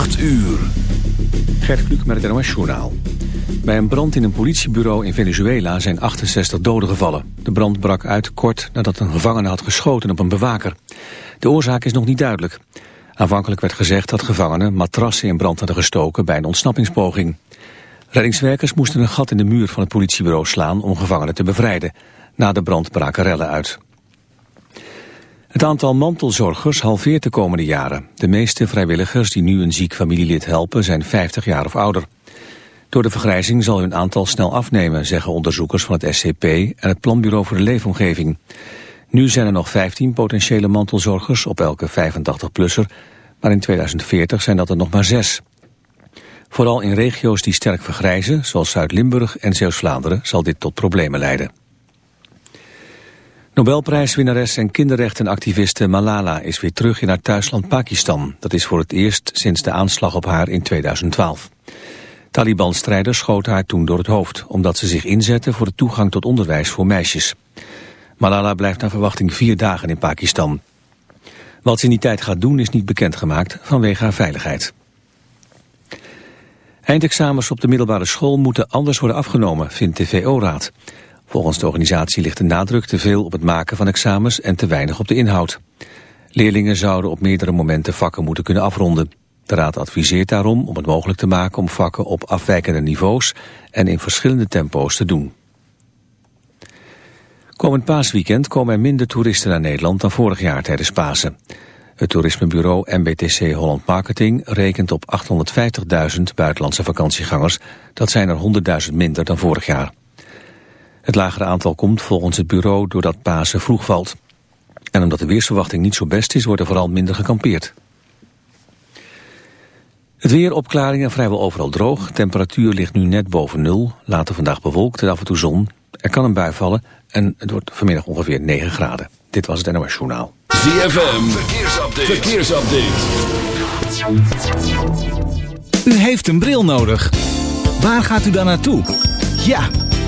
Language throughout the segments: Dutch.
8 uur. Gert Kluk met het NOS Journaal. Bij een brand in een politiebureau in Venezuela zijn 68 doden gevallen. De brand brak uit kort nadat een gevangene had geschoten op een bewaker. De oorzaak is nog niet duidelijk. Aanvankelijk werd gezegd dat gevangenen matrassen in brand hadden gestoken bij een ontsnappingspoging. Reddingswerkers moesten een gat in de muur van het politiebureau slaan om gevangenen te bevrijden. Na de brand braken rellen uit. Het aantal mantelzorgers halveert de komende jaren. De meeste vrijwilligers die nu een ziek familielid helpen zijn 50 jaar of ouder. Door de vergrijzing zal hun aantal snel afnemen, zeggen onderzoekers van het SCP en het Planbureau voor de Leefomgeving. Nu zijn er nog 15 potentiële mantelzorgers op elke 85-plusser, maar in 2040 zijn dat er nog maar zes. Vooral in regio's die sterk vergrijzen, zoals Zuid-Limburg en Zeeuws-Vlaanderen, zal dit tot problemen leiden. Nobelprijswinnares en kinderrechtenactiviste Malala is weer terug in haar thuisland Pakistan. Dat is voor het eerst sinds de aanslag op haar in 2012. Taliban-strijders schoten haar toen door het hoofd... omdat ze zich inzetten voor de toegang tot onderwijs voor meisjes. Malala blijft naar verwachting vier dagen in Pakistan. Wat ze in die tijd gaat doen is niet bekendgemaakt vanwege haar veiligheid. Eindexamens op de middelbare school moeten anders worden afgenomen, vindt de VO-raad. Volgens de organisatie ligt de nadruk te veel op het maken van examens en te weinig op de inhoud. Leerlingen zouden op meerdere momenten vakken moeten kunnen afronden. De raad adviseert daarom om het mogelijk te maken om vakken op afwijkende niveaus en in verschillende tempo's te doen. Komend paasweekend komen er minder toeristen naar Nederland dan vorig jaar tijdens Pasen. Het toerismebureau MBTC Holland Marketing rekent op 850.000 buitenlandse vakantiegangers. Dat zijn er 100.000 minder dan vorig jaar. Het lagere aantal komt volgens het bureau doordat Pasen vroeg valt. En omdat de weersverwachting niet zo best is, wordt er vooral minder gekampeerd. Het weer, opklaringen, vrijwel overal droog. Temperatuur ligt nu net boven nul. Later vandaag bewolkt en af en toe zon. Er kan een bui vallen en het wordt vanmiddag ongeveer 9 graden. Dit was het NOS Journaal. ZFM, verkeersupdate. verkeersupdate. U heeft een bril nodig. Waar gaat u dan naartoe? Ja,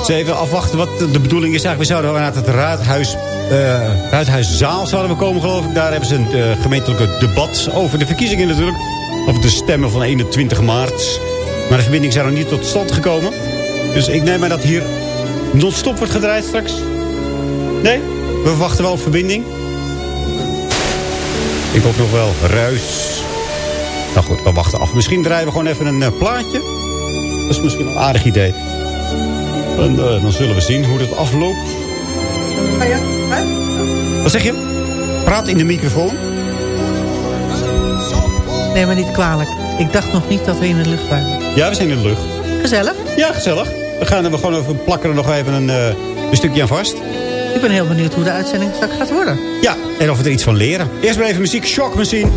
Eens even afwachten wat de bedoeling is. Eigenlijk, we zouden naar het raadhuis, eh, raadhuiszaal zouden we komen, geloof ik. Daar hebben ze een uh, gemeentelijke debat over de verkiezingen natuurlijk. Over de stemmen van 21 maart. Maar de verbinding is nog niet tot stand gekomen. Dus ik neem maar dat hier non-stop wordt gedraaid straks. Nee? We verwachten wel op verbinding. Ik hoop nog wel ruis. Nou goed, we wachten af. Misschien draaien we gewoon even een uh, plaatje. Dat is misschien een aardig idee. En uh, dan zullen we zien hoe het afloopt. Ah ja, hè? Wat zeg je? Praat in de microfoon. Neem me niet kwalijk. Ik dacht nog niet dat we in de lucht waren. Ja, we zijn in de lucht. Gezellig. Ja, gezellig. We gaan er gewoon even plakken er nog even een, uh, een stukje aan vast. Ik ben heel benieuwd hoe de uitzending straks gaat worden. Ja, en of we er iets van leren. Eerst maar even muziek. Shock Machine.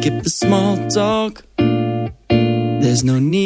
Skip the small talk. There's no need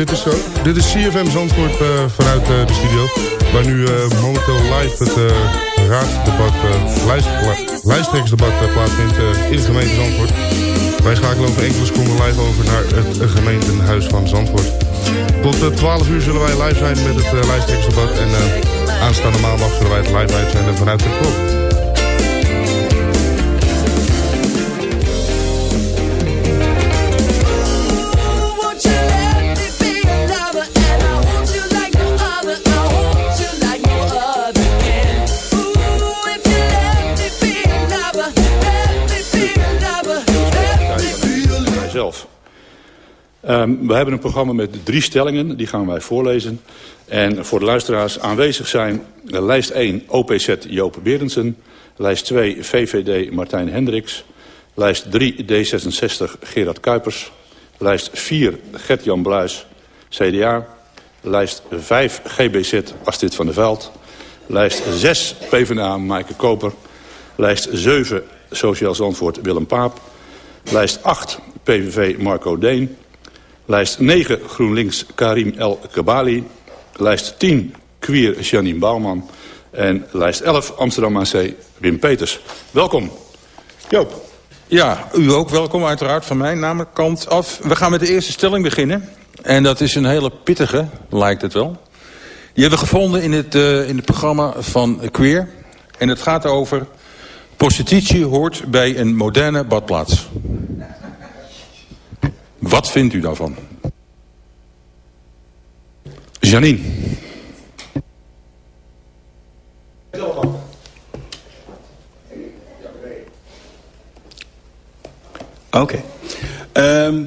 dit is, zo, dit is CFM Zandvoort eh, vanuit eh, de studio. Waar nu eh, momenteel live het raadsdebat, lijst, lijsttrekkersdebat plaatsvindt in de gemeente Zandvoort. Wij schakelen over enkele seconden live over naar het gemeentehuis van Zandvoort. Tot 12 uur zullen wij live zijn met het lijsttrekkersdebat. En aanstaande maandag zullen wij het live uitzenden vanuit de klok. Ehm, we hebben een programma met drie stellingen, die gaan wij voorlezen. En voor de luisteraars aanwezig zijn eh, lijst 1 OPZ Joop Berendsen, lijst 2 VVD Martijn Hendricks, lijst 3 D66 Gerard Kuipers, lijst 4 Gert-Jan Bluis CDA, lijst 5 GBZ Astrid van der Veld, lijst 6 PvdA Maaike Koper, lijst 7 Sociaal Zandvoort Willem Paap, lijst 8 PVV Marco Deen, lijst 9 GroenLinks Karim El Kabali, lijst 10 Queer Janine Bouwman en lijst 11 Amsterdam AC Wim Peters. Welkom. Joop. Ja, u ook welkom uiteraard van mijn naam kant af. We gaan met de eerste stelling beginnen. En dat is een hele pittige, lijkt het wel. Die hebben we gevonden in het, uh, in het programma van Queer. En het gaat over... prostitutie hoort bij een moderne badplaats. Wat vindt u daarvan? Janine. Oké. Ehm,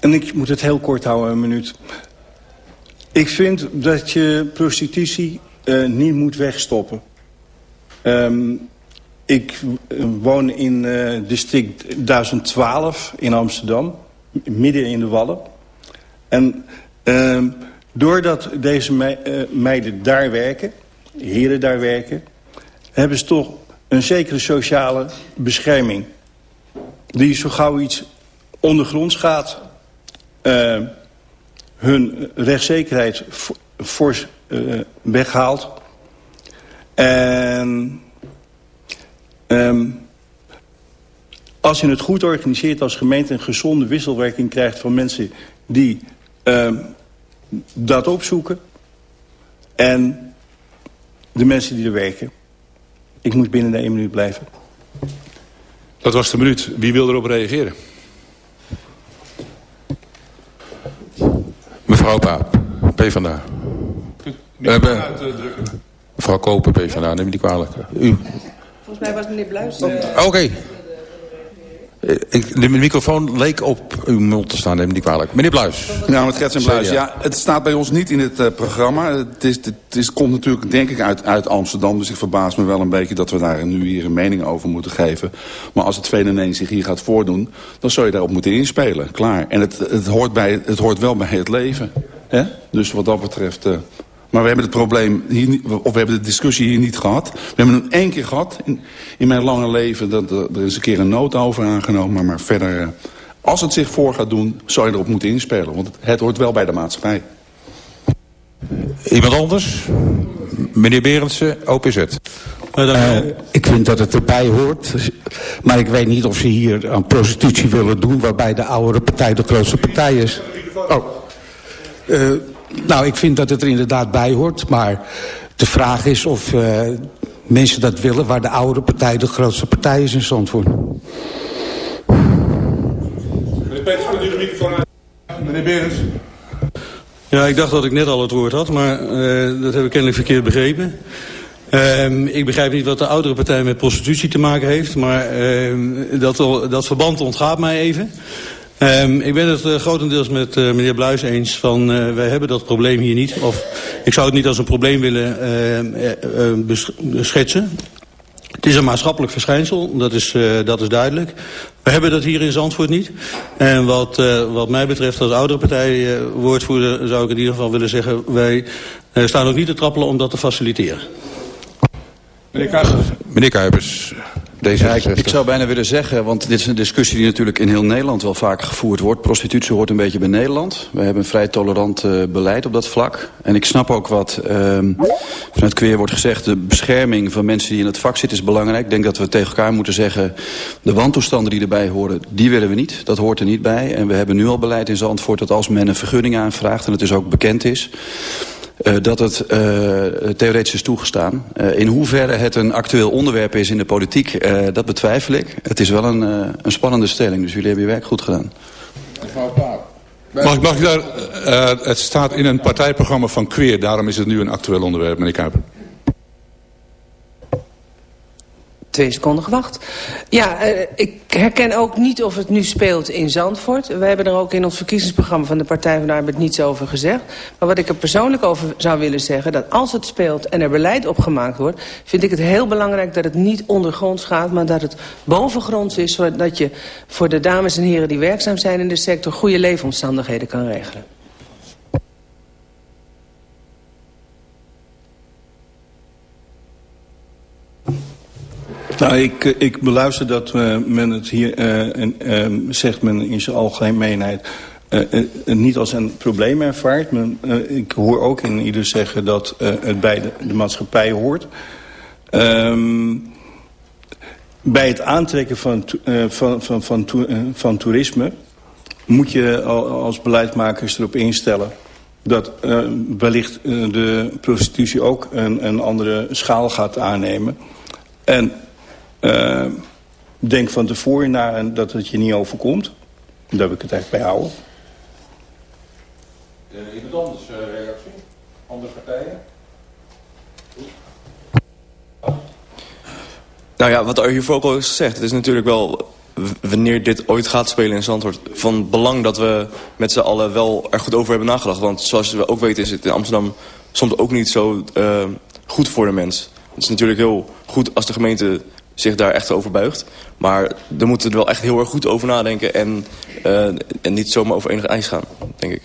en ik moet het heel kort houden, een minuut. Ik vind dat je prostitutie eh, niet moet wegstoppen. Ehm, ik eh, woon in eh, district 1012 in Amsterdam. Midden in de Wallen. En ehm, doordat deze eh, meiden daar werken, heren daar werken... hebben ze toch een zekere sociale bescherming die zo gauw iets ondergronds gaat... eh, hun rechtszekerheid fors eh, weghaalt. En ehm, als je het goed organiseert als gemeente... een gezonde wisselwerking krijgt van mensen die ehm, dat opzoeken... en de mensen die er werken. Ik moet binnen de één minuut blijven. Dat was de minuut. Wie wil erop reageren? Mevrouw Paap, PvdA. We hebben... Mevrouw Koper, PvdA, neem me niet kwalijk. U... Volgens mij was meneer Bluis... Oké. Eh, ik- De microfoon leek op uw mond te staan, neem niet kwalijk. Meneer Bluis. Ja, met Gert en Bluis. Ja, het staat bij ons niet in het eh, programma. Het, is, het is, komt natuurlijk, denk ik, uit, uit Amsterdam. Dus ik verbaas me wel een beetje dat we daar nu hier een mening over moeten geven. Maar als het fenomeen zich hier gaat voordoen... dan zou je daarop moeten inspelen. Klaar. En het, het, hoort, bij, het hoort wel bij het leven. Dus wat dat betreft... eh, maar we hebben het probleem, hier, niet- of we hebben de discussie hier niet gehad. We hebben hem één keer gehad in, in mijn lange leven. Dat, er er is een keer een nood over aangenomen. Maar, maar verder, eh, als het zich voor gaat doen, zou je erop moeten inspelen. Want het, het hoort wel bij de maatschappij. Iemand anders? Meneer Berendsen, OPZ. Uh, ik vind dat het erbij hoort. Maar ik weet niet of ze hier een prostitutie willen doen... waarbij de oudere partij de grootste partij is. Oh. Uh, nou, ik vind dat het er inderdaad bij hoort. Maar de vraag is of uh, mensen dat willen... waar de oudere partij de grootste partij is in Zandvoort. Meneer Peters, kunt u de microfoon uit? Meneer Berends. Ja, ik dacht dat ik net al het woord had, maar uh, dat heb ik kennelijk verkeerd begrepen. Uh, ik begrijp niet wat de oudere partij met prostitutie te maken heeft, maar uh, dat, dat verband ontgaat mij even. Um, ik ben het uh, grotendeels met uh, meneer Bluis eens van uh, wij hebben dat probleem hier niet. Of ik zou het niet als een probleem willen schetsen. Het is een maatschappelijk verschijnsel, dat is, uh, dat is duidelijk. We hebben dat hier in Zandvoort niet. En wat, uh, wat mij betreft als oudere partijwoordvoerder uh, zou ik in ieder geval willen zeggen... wij staan ook niet te trappelen om dat te faciliteren. Meneer Kuipers. Meneer Kuipers. Ja, ik, ik, zou bijna willen zeggen, want dit is een discussie die natuurlijk in heel Nederland wel vaak gevoerd wordt. Prostitutie hoort een beetje bij Nederland. We hebben een vrij tolerant uh, beleid op dat vlak. En ik snap ook wat uh, vanuit Kweer wordt gezegd. De bescherming van mensen die in het vak zitten is belangrijk. Ik denk dat we tegen elkaar moeten zeggen, de wantoestanden die erbij horen, die willen we niet. Dat hoort er niet bij. En we hebben nu al beleid in Zandvoort dat als men een vergunning aanvraagt en het dus ook bekend is dat het uh, theoretisch is toegestaan. Uh, in hoeverre het een actueel onderwerp is in de politiek, dat betwijfel ik. Het is wel een, een spannende stelling, dus jullie hebben je werk goed gedaan. Mag ik, mag ik daar, het staat in een partijprogramma van Queer, daarom is het nu een actueel onderwerp, meneer Kuiper. Twee seconden gewacht. Ja, uh, ik herken ook niet of het nu speelt in Zandvoort. We hebben er ook in ons verkiezingsprogramma van de Partij van de Arbeid niets over gezegd. Maar wat ik er persoonlijk over zou willen zeggen... dat als het speelt en er beleid opgemaakt wordt... vind ik het heel belangrijk dat het niet ondergronds gaat... maar dat het bovengronds is... zodat je voor de dames en heren die werkzaam zijn in de sector... goede leefomstandigheden kan regelen. Nou, ik, ik beluister dat uh, men het hier uh, en, uh, zegt men in zijn algemeenheid niet als een probleem ervaart. Men, ik hoor ook in ieder zeggen dat het bij de, maatschappij hoort. Um, bij het aantrekken van, van, van, van, van toerisme moet je als beleidsmakers erop instellen dat wellicht de prostitutie ook een, een andere schaal gaat aannemen. En uh, denk van tevoren na dat het je niet overkomt. Daar heb ik het echt bij houden. Uh, iemand anders uh, reactie? Andere partijen? Nou ja, wat er hiervoor ook al is gezegd. Het is natuurlijk wel, wanneer dit ooit gaat spelen in Zandvoort... van belang dat we met z'n allen wel er goed over hebben nagedacht. Want zoals we ook weten is het in Amsterdam soms ook niet zo uh, goed voor de mens. Het is natuurlijk heel goed als de gemeente zich daar echt over buigt. Maar daar moeten we er wel echt heel erg goed over nadenken... en, uh, en niet zomaar over enige ijs gaan, denk ik.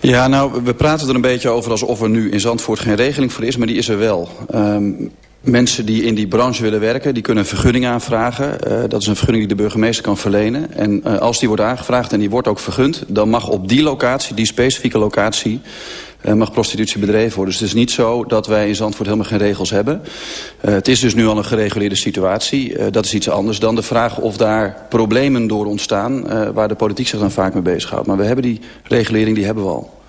Ja, nou, we praten er een beetje over alsof er nu in Zandvoort geen regeling voor is, maar die is er wel. Um, mensen die in die branche willen werken, die kunnen een vergunning aanvragen. Uh, dat is een vergunning die de burgemeester kan verlenen. En uh, als die wordt aangevraagd en die wordt ook vergund, dan mag op die locatie, die specifieke locatie, mag prostitutie bedreven worden. Dus het is niet zo dat wij in Zandvoort helemaal geen regels hebben. Uh, het is dus nu al een gereguleerde situatie. Uh, dat is iets anders dan de vraag of daar problemen door ontstaan... Waar de politiek zich dan vaak mee bezighoudt. Maar we hebben die regulering, die hebben we al.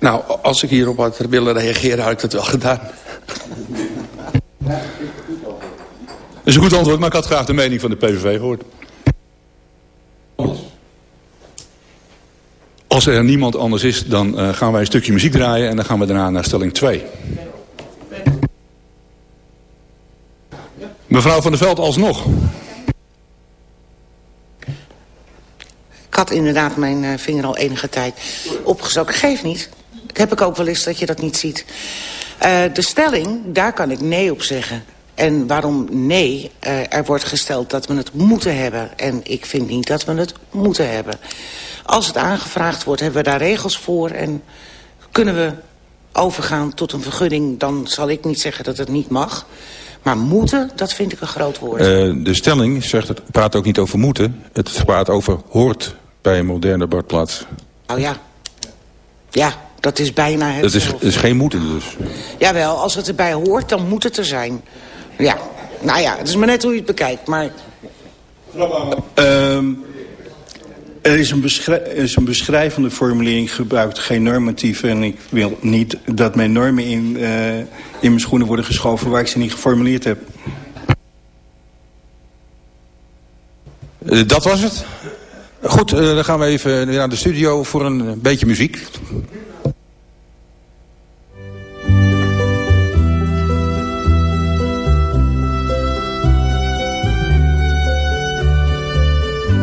Nou, als ik hierop had willen reageren, had ik dat wel gedaan. Dat is een goed antwoord, maar ik had graag de mening van de PVV gehoord. Als er niemand anders is, dan uh, gaan wij een stukje muziek draaien... en dan gaan we daarna naar stelling 2. Mevrouw van der Veld, alsnog. Ik had inderdaad mijn uh, vinger al enige tijd opgestoken. Geef niet. Ik heb ik ook wel eens dat je dat niet ziet. Uh, de stelling, daar kan ik nee op zeggen. En waarom nee? Uh, er wordt gesteld dat we het moeten hebben. En ik vind niet dat we het moeten hebben. Als het aangevraagd wordt, hebben we daar regels voor... en kunnen we overgaan tot een vergunning... dan zal ik niet zeggen dat het niet mag. Maar moeten, dat vind ik een groot woord. Uh, de stelling zegt het praat ook niet over moeten. Het praat over hoort bij een moderne badplaats. Oh ja. Ja, dat is bijna het. Dat is, is geen moeten dus. Jawel, als het erbij hoort, dan moet het er zijn. Ja, nou ja, het is maar net hoe je het bekijkt, maar... Uh, er is een, is een beschrijvende formulering gebruikt, geen normatieve. En ik wil niet dat mijn normen in, uh, in mijn schoenen worden geschoven... waar ik ze niet geformuleerd heb. Uh, dat was het. Goed, uh, dan gaan we even naar de studio voor een beetje muziek.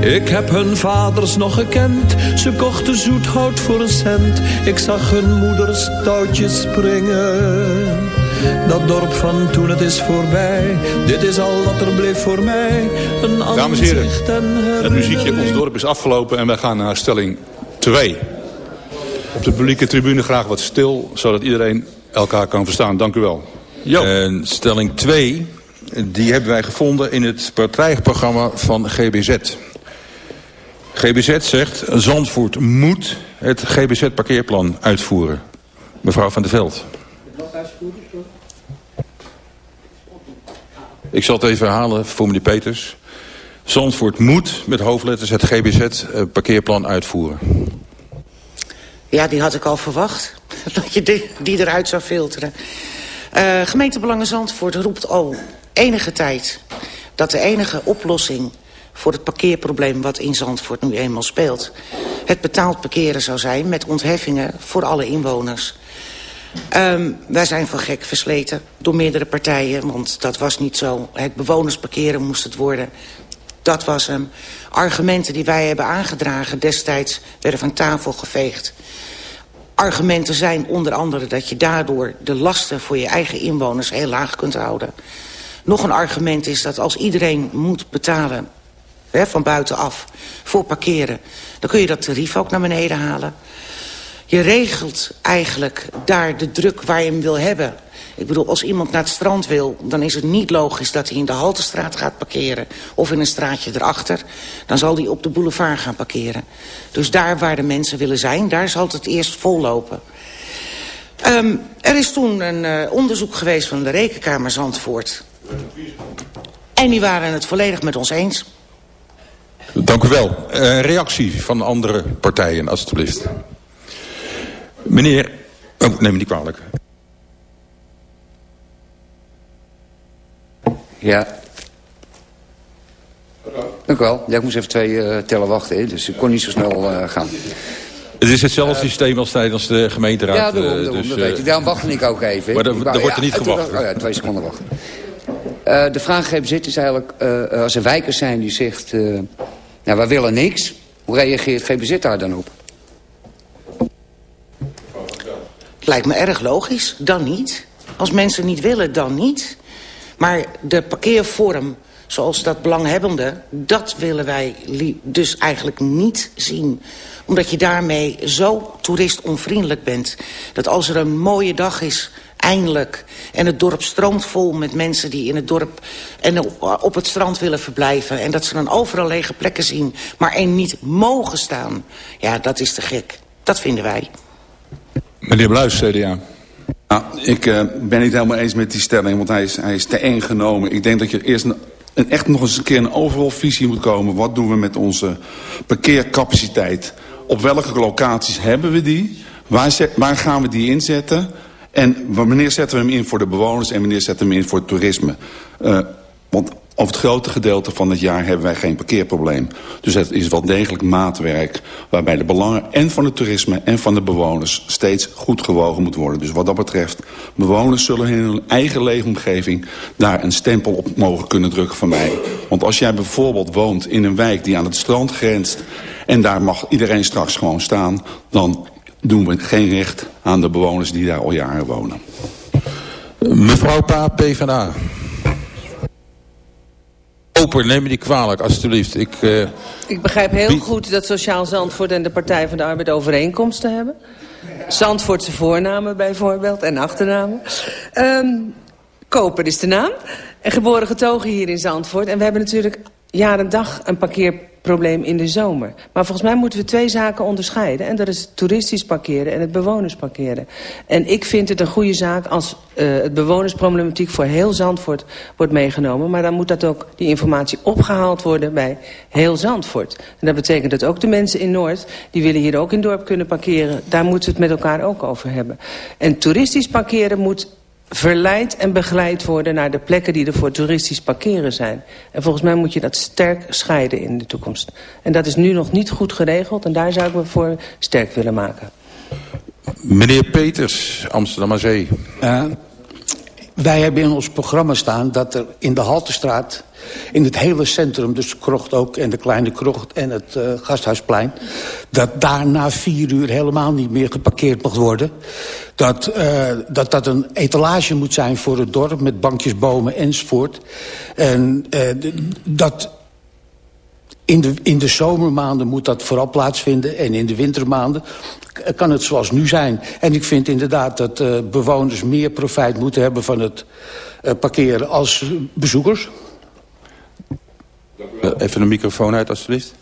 Ik heb hun vaders nog gekend, ze kochten zoethout voor een cent. Ik zag hun moeders touwtjes springen. Dat dorp van toen het is voorbij, dit is al wat er bleef voor mij. Een Dames en heren, het muziekje ons dorp is afgelopen en wij gaan naar stelling 2. Op de publieke tribune graag wat stil, zodat iedereen elkaar kan verstaan. Dank u wel. En stelling 2, die hebben wij gevonden in het partijprogramma van GBZ. GBZ zegt, Zandvoort moet het GBZ-parkeerplan uitvoeren. Mevrouw van der Veld. Ik zal het even herhalen voor meneer Peters. Zandvoort moet met hoofdletters het GBZ-parkeerplan uitvoeren. Ja, die had ik al verwacht. Dat je die, die eruit zou filteren. Uh, Zandvoort roept al enige tijd... dat de enige oplossing voor het parkeerprobleem wat in Zandvoort nu eenmaal speelt... het betaald parkeren zou zijn met ontheffingen voor alle inwoners. Um, wij zijn van gek versleten door meerdere partijen, want dat was niet zo. Het bewonersparkeren moest het worden. Dat was hem. Argumenten die wij hebben aangedragen destijds werden van tafel geveegd. Argumenten zijn onder andere dat je daardoor de lasten voor je eigen inwoners heel laag kunt houden. Nog een argument is dat als iedereen moet betalen hè, van buitenaf voor parkeren... dan kun je dat tarief ook naar beneden halen. Je regelt eigenlijk daar de druk waar je hem wil hebben. Ik bedoel, als iemand naar het strand wil... dan is het niet logisch dat hij in de Haltestraat gaat parkeren... of in een straatje erachter. Dan zal hij op de boulevard gaan parkeren. Dus daar waar de mensen willen zijn, daar zal het eerst vollopen. Um, er is toen een uh, onderzoek geweest van de Rekenkamer Zandvoort. En die waren het volledig met ons eens. Dank u wel. Uh, reactie van andere partijen, alstublieft. Meneer... Oh, neem me niet kwalijk. Ja. Dank u wel. Ja, ik moest even twee uh, tellen wachten, hè, dus ik kon niet zo snel uh, gaan. Het is hetzelfde systeem als tijdens de gemeenteraad. Ja, daarom, daarom dus, dat weet ik. Daarom wachtte ik ook even. Maar er, wordt er niet gewacht. Oh ja, twee seconden wachten. Uh, de vraag GBZ is eigenlijk, uh, als er wijkers zijn die zegt... Uh, nou, wij willen niks. Hoe reageert GBZ daar dan op? Lijkt me erg logisch. Dan niet. Als mensen niet willen, dan niet. Maar de parkeervorm zoals dat belanghebbende... dat willen wij dus eigenlijk niet zien. Omdat je daarmee zo toeristonvriendelijk bent. Dat als er een mooie dag is, eindelijk... en het dorp stroomt vol met mensen die in het dorp... en op het strand willen verblijven... en dat ze dan overal lege plekken zien... maar één niet mogen staan. Ja, dat is te gek. Dat vinden wij. Meneer Bluis, CDA. Nou, ik uh, ben niet helemaal eens met die stelling, want hij is, hij is te eng genomen. Ik denk dat je eerst een, een, echt nog eens een keer een overal visie moet komen. Wat doen we met onze parkeercapaciteit? Op welke locaties hebben we die? Waar, waar gaan we die inzetten? En wanneer zetten we hem in voor de bewoners en wanneer zetten hem in voor het toerisme? Uh, want over het grote gedeelte van het jaar hebben wij geen parkeerprobleem. Dus het is wel degelijk maatwerk waarbij de belangen en van het toerisme en van de bewoners steeds goed gewogen moet worden. Dus wat dat betreft, bewoners zullen in hun eigen leefomgeving daar een stempel op mogen kunnen drukken van mij. Want als jij bijvoorbeeld woont in een wijk die aan het strand grenst en daar mag iedereen straks gewoon staan, dan doen we geen recht aan de bewoners die daar al jaren wonen. Mevrouw Paap, PvdA. Open, neem me die kwalijk, alstublieft. Ik, uh, ik begrijp heel goed dat Sociaal Zandvoort en de Partij van de Arbeid overeenkomsten hebben. Zandvoortse voornamen bijvoorbeeld en achternamen. Um, Koper is de naam. En geboren getogen hier in Zandvoort. En we hebben natuurlijk jaar en dag een parkeerprobleem in de zomer. Maar volgens mij moeten we twee zaken onderscheiden. En dat is het toeristisch parkeren en het bewonersparkeren. En ik vind het een goede zaak als uh, het bewonersproblematiek voor heel Zandvoort wordt meegenomen. Maar dan moet dat ook, die informatie opgehaald worden bij heel Zandvoort. En dat betekent dat ook de mensen in Noord, die willen hier ook in dorp kunnen parkeren. Daar moeten we het met elkaar ook over hebben. En toeristisch parkeren moet verleid en begeleid worden naar de plekken die er voor toeristisch parkeren zijn. En volgens mij moet je dat sterk scheiden in de toekomst. En dat is nu nog niet goed geregeld en daar zou ik me voor sterk willen maken. Meneer Peters, Amsterdam Zee. Uh, wij hebben in ons programma staan dat er in de Haltestraat... in het hele centrum, dus de krocht ook en de kleine krocht en het uh, gasthuisplein... dat daar na vier uur helemaal niet meer geparkeerd mag worden. Dat, uh, dat dat een etalage moet zijn voor het dorp met bankjes, bomen enzovoort. En uh, dat in de, in de zomermaanden moet dat vooral plaatsvinden. En in de wintermaanden kan het zoals nu zijn. En ik vind inderdaad dat uh, bewoners meer profijt moeten hebben van het uh, parkeren als bezoekers. Even een microfoon uit, alstublieft.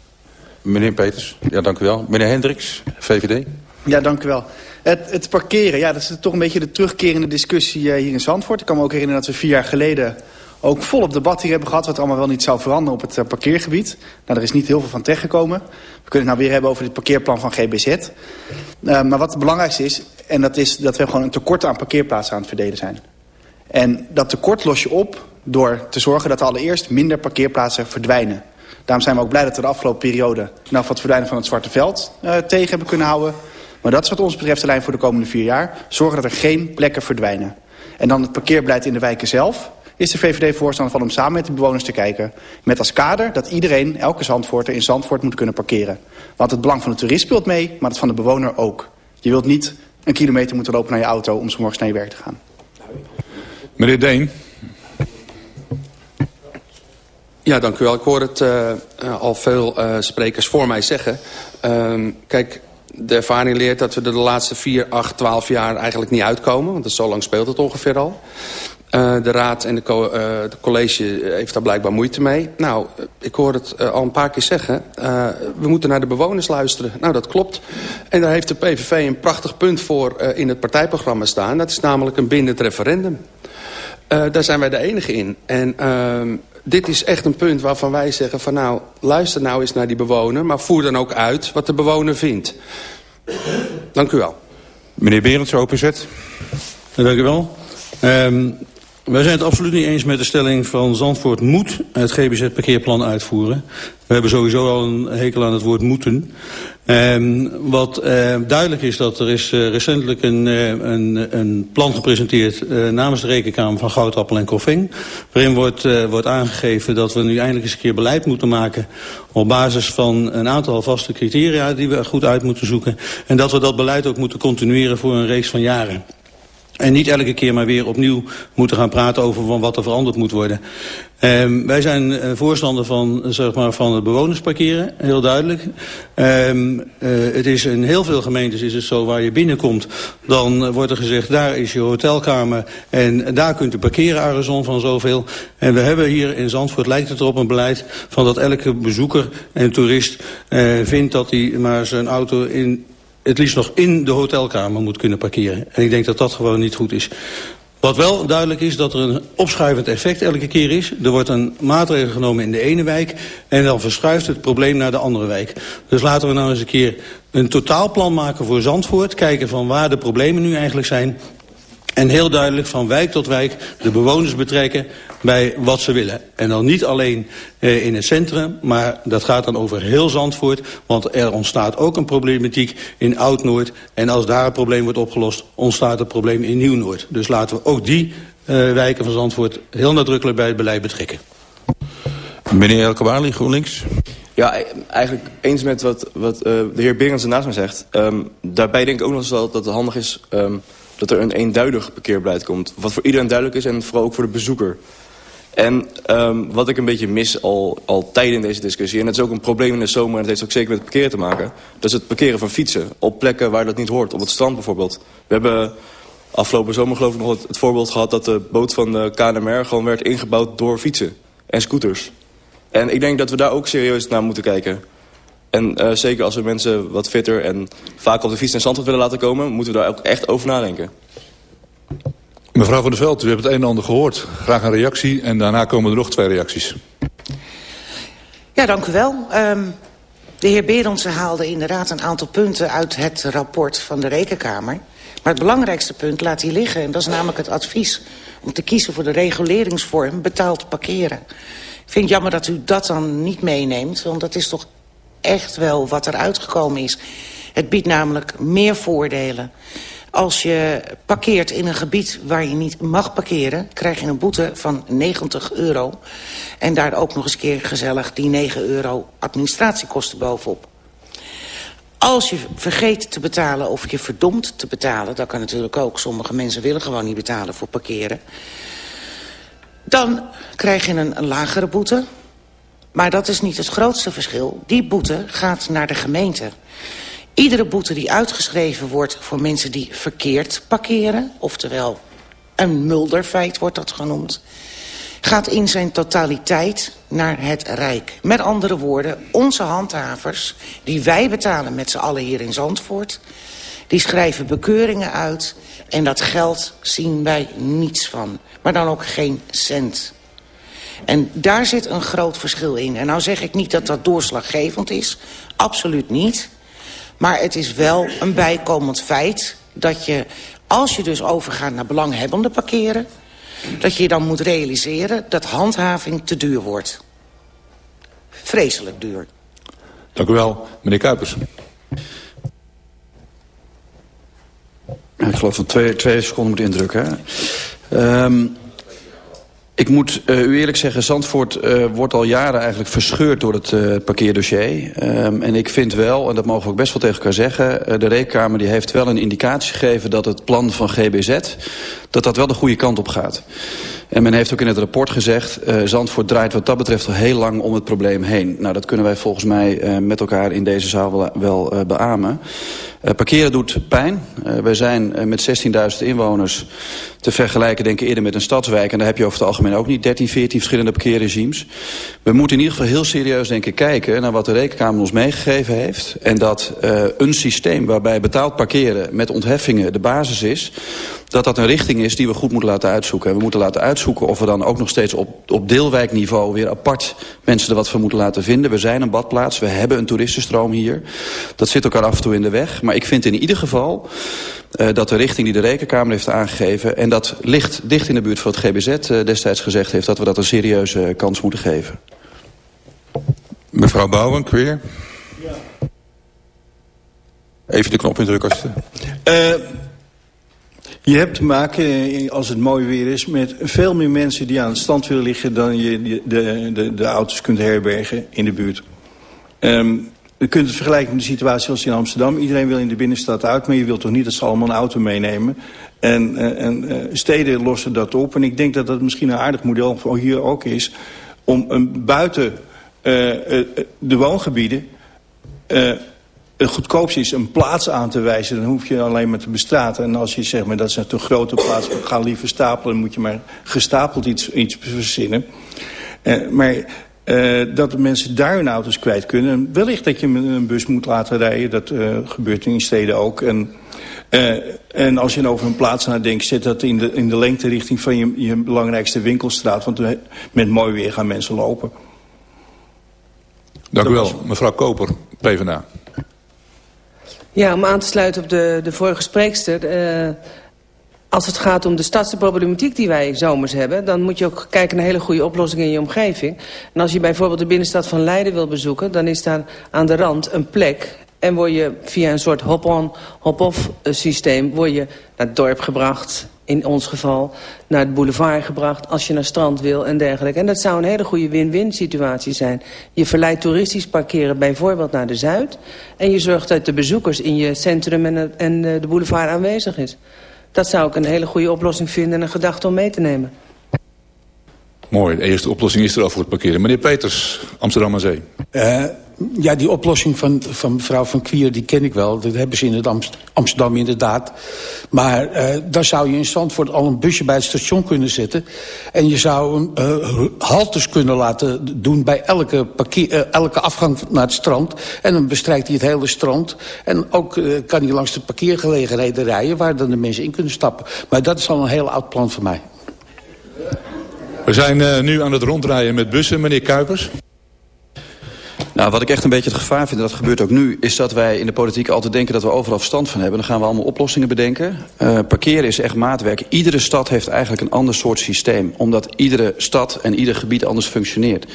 Meneer Peters, ja, dank u wel. Meneer Hendricks, VVD. Ja, dank u wel. Het, het parkeren, ja, dat is toch een beetje de terugkerende discussie uh, hier in Zandvoort. Ik kan me ook herinneren dat we vier jaar geleden ook volop debat hier hebben gehad... wat allemaal wel niet zou veranderen op het uh, parkeergebied. Nou, er is niet heel veel van terechtgekomen. We kunnen het nou weer hebben over het parkeerplan van GBZ. Uh, maar wat het belangrijkste is, en dat is dat we gewoon een tekort aan parkeerplaatsen aan het verdelen zijn. En dat tekort los je op door te zorgen dat er allereerst minder parkeerplaatsen verdwijnen. Daarom zijn we ook blij dat we de afgelopen periode... nou, het verdwijnen van het Zwarte Veld uh, tegen hebben kunnen houden. Maar dat is wat ons betreft de lijn voor de komende vier jaar. Zorgen dat er geen plekken verdwijnen. En dan het parkeerbeleid in de wijken zelf is de VVD voorstander van om samen met de bewoners te kijken... met als kader dat iedereen, elke Zandvoorter in Zandvoort moet kunnen parkeren. Want het belang van de toerist speelt mee, maar het van de bewoner ook. Je wilt niet een kilometer moeten lopen naar je auto om s morgens naar je werk te gaan. Meneer Deen. Ja, dank u wel. Ik hoor het uh, al veel uh, sprekers voor mij zeggen. Uh, kijk, de ervaring leert dat we er de laatste 4, 8, 12 jaar eigenlijk niet uitkomen. Want zo lang speelt het ongeveer al. Uh, de raad en de, co uh, de, college heeft daar blijkbaar moeite mee. Nou, ik hoor het uh, al een paar keer zeggen. we moeten naar de bewoners luisteren. Nou, dat klopt. En daar heeft de PVV een prachtig punt voor in het partijprogramma staan. Dat is namelijk een bindend referendum. daar zijn wij de enige in. En ehm, dit is echt een punt waarvan wij zeggen van nou, luister nou eens naar die bewoner... maar voer dan ook uit wat de bewoner vindt. Dank u wel. Meneer Berends, OPZ. Dank u wel. Um, wij zijn het absoluut niet eens met de stelling van Zandvoort moet het GBZ-parkeerplan uitvoeren. We hebben sowieso al een hekel aan het woord moeten. Um, wat uh, duidelijk is dat er is uh, recentelijk een, uh, een, een plan gepresenteerd namens de Rekenkamer van Goudappel en Koffing. Waarin wordt, wordt aangegeven dat we nu eindelijk eens een keer beleid moeten maken op basis van een aantal vaste criteria die we goed uit moeten zoeken. En dat we dat beleid ook moeten continueren voor een reeks van jaren. En niet elke keer maar weer opnieuw moeten gaan praten over wat er veranderd moet worden. Um, wij zijn voorstander van, zeg maar, van het bewonersparkeren, heel duidelijk. Um, uh, het is in heel veel gemeentes is het zo, waar je binnenkomt... dan wordt er gezegd, daar is je hotelkamer en daar kunt u parkeren, Arizon van zoveel. En we hebben hier in Zandvoort, lijkt het erop een beleid... van dat elke bezoeker en toerist uh, vindt dat hij maar zijn auto in het liefst nog in de hotelkamer moet kunnen parkeren. En ik denk dat dat gewoon niet goed is. Wat wel duidelijk is, dat er een opschuivend effect elke keer is. Er wordt een maatregel genomen in de ene wijk... en dan verschuift het probleem naar de andere wijk. Dus laten we nou eens een keer een totaalplan maken voor Zandvoort. Kijken van waar de problemen nu eigenlijk zijn. En heel duidelijk van wijk tot wijk de bewoners betrekken bij wat ze willen. En dan niet alleen eh, in het centrum, maar dat gaat dan over heel Zandvoort. Want er ontstaat ook een problematiek in Oud-Noord. En als daar een probleem wordt opgelost, ontstaat het probleem in Nieuw-Noord. Dus laten we ook die uh, wijken van Zandvoort heel nadrukkelijk bij het beleid betrekken. Meneer Elkabali, GroenLinks. Ja, eigenlijk eens met wat, wat uh, de heer Berends naast mij zegt. Um, daarbij denk ik ook nog eens wel dat het handig is... Um, dat er een eenduidig parkeerbeleid komt. Wat voor iedereen duidelijk is en vooral ook voor de bezoeker. En um, wat ik een beetje mis al, al tijden in deze discussie... en dat is ook een probleem in de zomer... en dat heeft ook zeker met het parkeren te maken... dat is het parkeren van fietsen op plekken waar dat niet hoort. Op het strand bijvoorbeeld. We hebben afgelopen zomer geloof ik nog het, het voorbeeld gehad... dat de boot van de KNMR gewoon werd ingebouwd door fietsen en scooters. En ik denk dat we daar ook serieus naar moeten kijken. En uh, zeker als we mensen wat fitter en vaak op de fiets naar Zandvoort willen laten komen... moeten we daar ook echt over nadenken. Mevrouw van der Veld, u hebt het een en ander gehoord. Graag een reactie en daarna komen er nog twee reacties. Ja, dank u wel. Um, de heer Berendsen haalde inderdaad een aantal punten uit het rapport van de Rekenkamer. Maar het belangrijkste punt laat hij liggen. En dat is namelijk het advies om te kiezen voor de reguleringsvorm betaald parkeren. Ik vind het jammer dat u dat dan niet meeneemt. Want dat is toch echt wel wat er uitgekomen is. Het biedt namelijk meer voordelen. Als je parkeert in een gebied waar je niet mag parkeren... krijg je een boete van 90 euro. En daar ook nog eens keer gezellig die 9 euro administratiekosten bovenop. Als je vergeet te betalen of je verdomt te betalen... dat kan natuurlijk ook. Sommige mensen willen gewoon niet betalen voor parkeren. Dan krijg je een lagere boete. Maar dat is niet het grootste verschil. Die boete gaat naar de gemeente. Iedere boete die uitgeschreven wordt voor mensen die verkeerd parkeren... oftewel een mulderfeit wordt dat genoemd... gaat in zijn totaliteit naar het Rijk. Met andere woorden, onze handhavers, die wij betalen met z'n allen hier in Zandvoort... die schrijven bekeuringen uit en dat geld zien wij niets van. Maar dan ook geen cent. En daar zit een groot verschil in. En nou zeg ik niet dat dat doorslaggevend is. Absoluut niet. Maar het is wel een bijkomend feit dat je, als je dus overgaat naar belanghebbende parkeren... dat je dan moet realiseren dat handhaving te duur wordt. Vreselijk duur. Dank u wel. Meneer Kuipers. Ik geloof dat twee, twee seconden moet indrukken. Um, ik moet uh, u eerlijk zeggen, Zandvoort uh, wordt al jaren eigenlijk verscheurd door het uh, parkeerdossier. Um, en ik vind wel, en dat mogen we ook best wel tegen elkaar zeggen... de Rekenkamer die heeft wel een indicatie gegeven dat het plan van GBZ... dat dat wel de goede kant op gaat. En men heeft ook in het rapport gezegd... Uh, Zandvoort draait wat dat betreft al heel lang om het probleem heen. Nou, dat kunnen wij volgens mij uh, met elkaar in deze zaal wel, wel uh, beamen. Parkeren doet pijn. Wij zijn met 16.000 inwoners te vergelijken, denk ik, eerder met een stadswijk. En daar heb je over het algemeen ook niet 13, 14 verschillende parkeerregimes. We moeten in ieder geval heel serieus, denk ik, kijken naar wat de Rekenkamer ons meegegeven heeft. En dat een systeem waarbij betaald parkeren met ontheffingen de basis is dat dat een richting is die we goed moeten laten uitzoeken. En we moeten laten uitzoeken of we dan ook nog steeds op, op deelwijkniveau... weer apart mensen er wat van moeten laten vinden. We zijn een badplaats, we hebben een toeristenstroom hier. Dat zit elkaar af en toe in de weg. Maar ik vind in ieder geval uh, dat de richting die de Rekenkamer heeft aangegeven... en dat ligt dicht in de buurt van wat GBZ uh, destijds gezegd heeft... dat we dat een serieuze kans moeten geven. Mevrouw Bouwen, weer. Ja. Even de knop indrukken als Uh, je hebt te maken, eh, als het mooi weer is, met veel meer mensen die aan het stand willen liggen... dan je de, de, de, auto's kunt herbergen in de buurt. Um, je kunt het vergelijken met de situatie als in Amsterdam. Iedereen wil in de binnenstad uit, maar je wilt toch niet dat ze allemaal een auto meenemen. En, uh, en uh, steden lossen dat op. En ik denk dat dat misschien een aardig model voor hier ook is... om een buiten de woongebieden het goedkoopste is een plaats aan te wijzen. Dan hoef je alleen maar te bestraten. En als je zegt, maar dat is een te grote plaats, ga liever stapelen. Dan moet je maar gestapeld iets, iets verzinnen. Uh, maar uh, dat de mensen daar hun auto's kwijt kunnen. Wellicht dat je een bus moet laten rijden. Dat uh, gebeurt in steden ook. En, en als je over een plaats nadenkt, zet dat in de, in de lengte richting van je, je belangrijkste winkelstraat. Want met mooi weer gaan mensen lopen. Dank u wel, mevrouw Koper, PvdA. Ja, om aan te sluiten op de, de vorige spreekster... Uh, als het gaat om de stadse problematiek die wij zomers hebben... dan moet je ook kijken naar hele goede oplossingen in je omgeving. En als je bijvoorbeeld de binnenstad van Leiden wil bezoeken... dan is daar aan de rand een plek... en word je via een soort hop-on, hop-off systeem... word je naar het dorp gebracht in ons geval naar het boulevard gebracht... als je naar strand wil en dergelijke. En dat zou een hele goede win-win situatie zijn. Je verleidt toeristisch parkeren bijvoorbeeld naar de Zuid... en je zorgt dat de bezoekers in je centrum en, en de boulevard aanwezig is. Dat zou ik een hele goede oplossing vinden en een gedachte om mee te nemen. Mooi, de eerste oplossing is er al voor het parkeren. Meneer Peters, Amsterdam aan Zee. Uh, ja, die oplossing van, van mevrouw Van Kwier, die ken ik wel. Dat hebben ze in het Amst Amsterdam inderdaad. Maar uh, daar zou je in Zandvoort al een busje bij het station kunnen zetten. En je zou uh, haltes kunnen laten doen bij elke, elke afgang naar het strand. En dan bestrijkt hij het hele strand. En ook kan hij langs de parkeergelegenheden rijden... waar dan de mensen in kunnen stappen. Maar dat is al een heel oud plan voor mij. We zijn uh, nu aan het rondrijden met bussen, meneer Kuipers. Nou, wat ik echt een beetje het gevaar vind, en dat gebeurt ook nu... is dat wij in de politiek altijd denken dat we overal verstand van hebben. Dan gaan we allemaal oplossingen bedenken. Uh, parkeren is echt maatwerk. Iedere stad heeft eigenlijk een ander soort systeem. Omdat iedere stad en ieder gebied anders functioneert.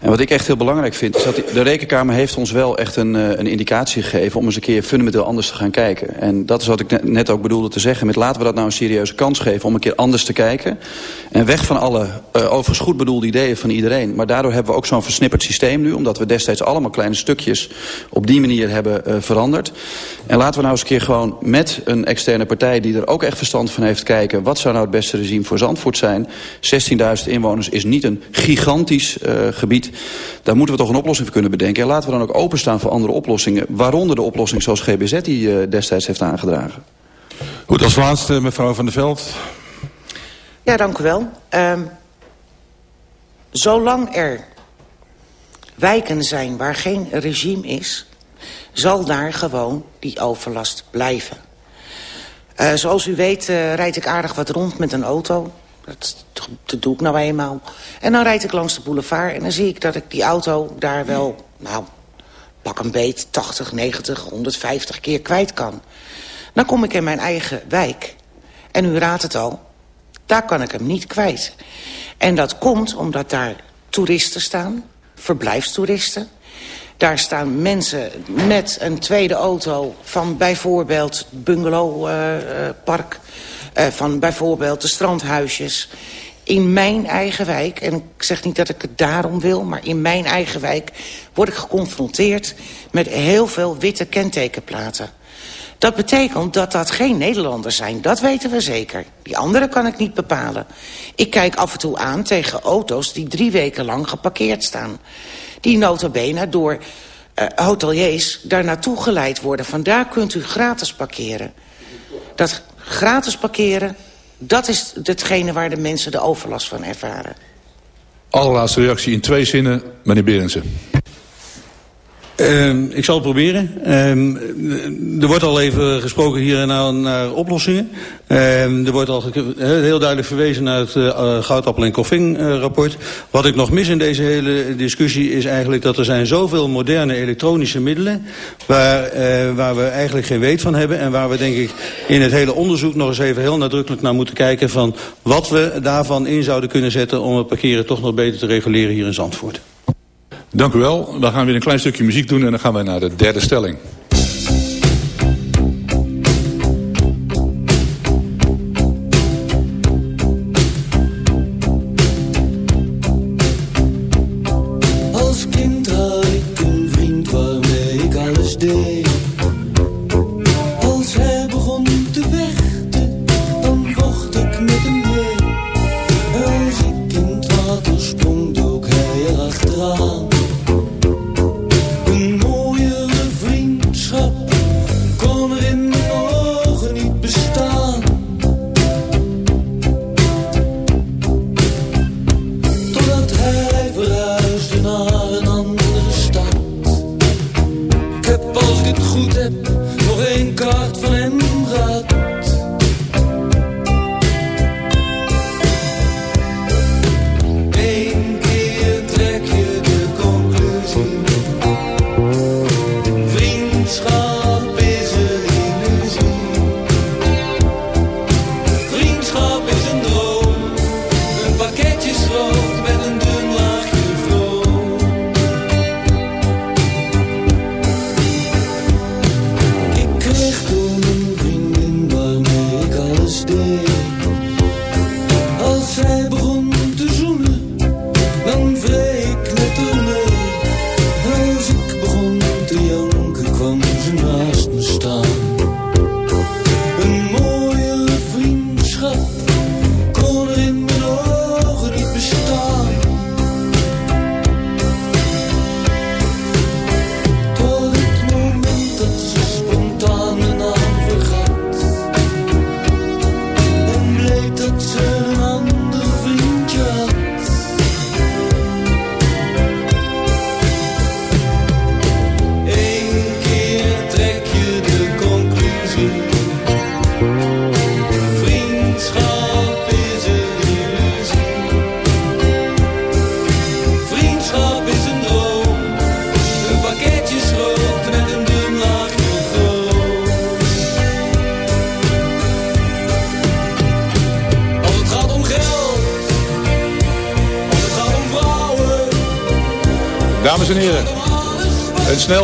En wat ik echt heel belangrijk vind... is dat de Rekenkamer heeft ons wel echt een, uh, een indicatie gegeven... om eens een keer fundamenteel anders te gaan kijken. En dat is wat ik net ook bedoelde te zeggen. Met laten we dat nou een serieuze kans geven om een keer anders te kijken. En weg van alle uh, overigens goed bedoelde ideeën van iedereen. Maar daardoor hebben we ook zo'n versnipperd systeem nu. Omdat we destijds steeds allemaal kleine stukjes op die manier hebben uh, veranderd. En laten we nou eens een keer gewoon met een externe partij... die er ook echt verstand van heeft kijken... wat zou nou het beste regime voor Zandvoort zijn. 16.000 inwoners is niet een gigantisch uh, gebied. Daar moeten we toch een oplossing voor kunnen bedenken. En laten we dan ook openstaan voor andere oplossingen. Waaronder de oplossing zoals GBZ die uh, destijds heeft aangedragen. Goed, als laatste mevrouw Van der Veld. Ja, dank u wel. Um, zolang er wijken zijn waar geen regime is... zal daar gewoon die overlast blijven. Uh, zoals u weet uh, rijd ik aardig wat rond met een auto. Dat, dat doe ik nou eenmaal. En dan rijd ik langs de boulevard en dan zie ik dat ik die auto daar wel... nou, pak een beet, 80, 90, 150 keer kwijt kan. Dan kom ik in mijn eigen wijk. En u raadt het al, daar kan ik hem niet kwijt. En dat komt omdat daar toeristen staan verblijfstoeristen. Daar staan mensen met een tweede auto van bijvoorbeeld bungalowpark... Uh, uh, van bijvoorbeeld de strandhuisjes. In mijn eigen wijk, en ik zeg niet dat ik het daarom wil... maar in mijn eigen wijk word ik geconfronteerd met heel veel witte kentekenplaten. Dat betekent dat dat geen Nederlanders zijn. Dat weten we zeker. Die anderen kan ik niet bepalen. Ik kijk af en toe aan tegen auto's die drie weken lang geparkeerd staan. Die notabene door uh, hoteliers daar naartoe geleid worden. Vandaar kunt u gratis parkeren. Dat gratis parkeren, dat is hetgene waar de mensen de overlast van ervaren. Allerlaatste reactie in twee zinnen, meneer Berendsen. Uh, ik zal het proberen. Uh, er wordt al even gesproken hier naar, naar oplossingen. Uh, er wordt al heel duidelijk verwezen naar het uh, Goudappel- en Koffing-rapport. Wat ik nog mis in deze hele discussie is eigenlijk dat er zijn zoveel moderne elektronische middelen... Waar, waar we eigenlijk geen weet van hebben... en waar we denk ik in het hele onderzoek nog eens even heel nadrukkelijk naar moeten kijken... van wat we daarvan in zouden kunnen zetten om het parkeren toch nog beter te reguleren hier in Zandvoort. Dank u wel. We gaan weer een klein stukje muziek doen en dan gaan wij naar de derde stelling. Nog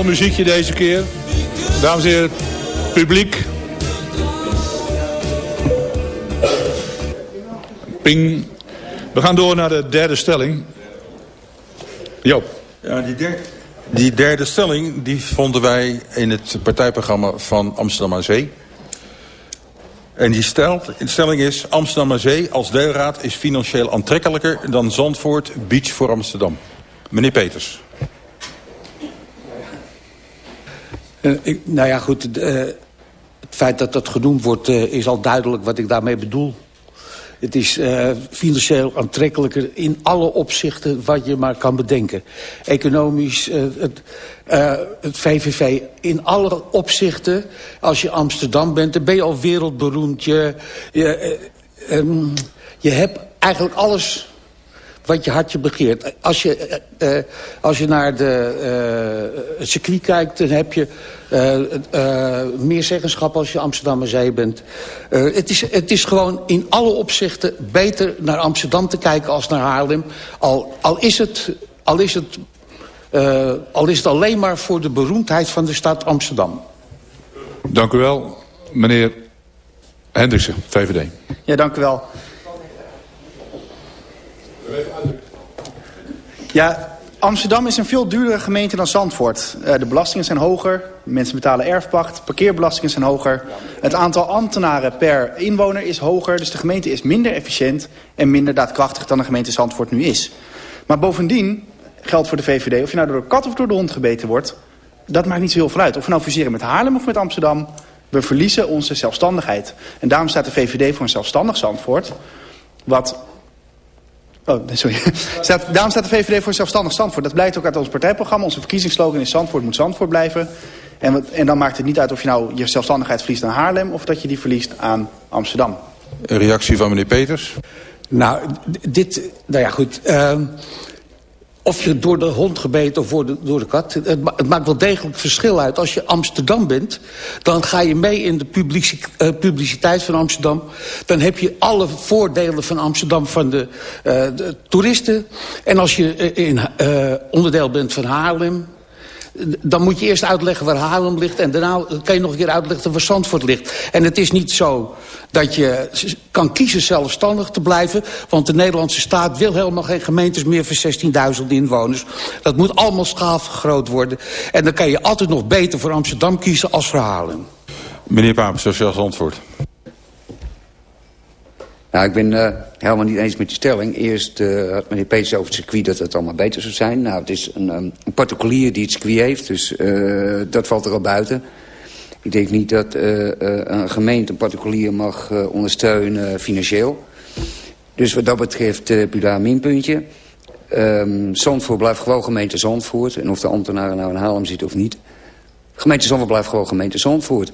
muziekje deze keer. Dames en heren, publiek. Ping. We gaan door naar de derde stelling. Joop. Ja, die, derde, die derde stelling die vonden wij in het partijprogramma van Amsterdam aan Zee. En die stelt, de stelling is... Amsterdam aan Zee als deelraad is financieel aantrekkelijker... dan Zandvoort Beach voor Amsterdam. Meneer Peters. Eh, ik, nou ja, goed. eh, het feit dat dat genoemd wordt, eh, is al duidelijk wat ik daarmee bedoel. Het is eh, financieel aantrekkelijker in alle opzichten wat je maar kan bedenken. Economisch, eh, het, eh, het VVV in alle opzichten. Als je Amsterdam bent, dan ben je al wereldberoemd. Je, je, eh, ehm, je hebt eigenlijk alles wat je hartje begeert. Als je, eh, eh, als je naar de, eh, het circuit kijkt, dan heb je eh, eh, meer zeggenschap als je Amsterdam Zee bent. Eh, het, is, het is gewoon in alle opzichten beter naar Amsterdam te kijken als naar Haarlem. Al, al, is, het, al, is, het, eh, al is het alleen maar voor de beroemdheid van de stad Amsterdam. Dank u wel, meneer Hendriksen, VVD. Ja, dank u wel. Ja, Amsterdam is een veel duurdere gemeente dan Zandvoort. Uh, de belastingen zijn hoger, mensen betalen erfpacht, parkeerbelastingen zijn hoger. Het aantal ambtenaren per inwoner is hoger, dus de gemeente is minder efficiënt en minder daadkrachtig dan de gemeente Zandvoort nu is. Maar bovendien geldt voor de VVD, of je nou door de kat of door de hond gebeten wordt, dat maakt niet zo heel veel uit. Of we nou fuseren met Haarlem of met Amsterdam, we verliezen onze zelfstandigheid. En daarom staat de VVD voor een zelfstandig Zandvoort, wat Oh, sorry. daarom staat de VVD voor zelfstandig Zandvoort. Dat blijkt ook uit ons partijprogramma. Onze verkiezingsslogan is Zandvoort moet Zandvoort blijven. En, en dan maakt het niet uit of je nou je zelfstandigheid verliest aan Haarlem... of dat je die verliest aan Amsterdam. Een reactie van meneer Peters? Nou, dit... Nou ja, goed. Uh, of je door de hond gebeten of door de, kat. Het, maakt wel degelijk verschil uit. Als je Amsterdam bent, dan ga je mee in de uh, publiciteit van Amsterdam. Dan heb je alle voordelen van Amsterdam van de, uh, de toeristen. En als je uh, in, onderdeel bent van Haarlem, dan moet je eerst uitleggen waar Haarlem ligt... en daarna kan je nog een keer uitleggen waar Zandvoort ligt. En het is niet zo dat je kan kiezen zelfstandig te blijven... want de Nederlandse staat wil helemaal geen gemeentes meer voor 16.000 inwoners. Dat moet allemaal schaalvergroot worden. En dan kan je altijd nog beter voor Amsterdam kiezen als voor Haarlem. Meneer Paap, Sociaal Zandvoort. Nou, ik ben uh, helemaal niet eens met die stelling. Eerst uh, had meneer Peters over het circuit dat het allemaal beter zou zijn. Nou, het is een, um, particulier die het circuit heeft, dus uh, dat valt er al buiten. Ik denk niet dat een gemeente een particulier mag ondersteunen financieel. Dus wat dat betreft heb u daar een minpuntje. Um, Zandvoort blijft gewoon gemeente Zandvoort. En of de ambtenaren nou in Haarlem zitten of niet. Gemeente Zandvoort blijft gewoon gemeente Zandvoort.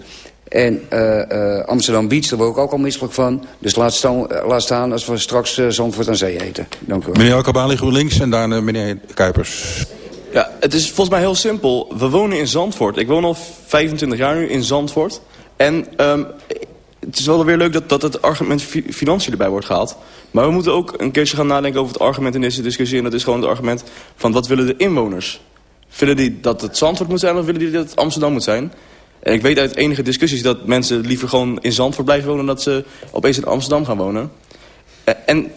En uh, uh, Amsterdam Beach, daar word ik ook al misselijk van. Dus laat staan, laat staan als we straks uh, Zandvoort aan zee eten. Dank u wel. Meneer Alkabali, GroenLinks en daarna meneer Kuipers. Ja, het is volgens mij heel simpel. We wonen in Zandvoort. Ik woon al 25 jaar nu in Zandvoort. En um, het is wel weer leuk dat, dat het argument fi financiën erbij wordt gehaald. Maar we moeten ook een keertje gaan nadenken over het argument in deze discussie. En dat is gewoon het argument van wat willen de inwoners? Willen die dat het Zandvoort moet zijn of willen die dat het Amsterdam moet zijn? En ik weet uit enige discussies dat mensen liever gewoon in Zandvoort blijven wonen... dan dat ze opeens in Amsterdam gaan wonen. En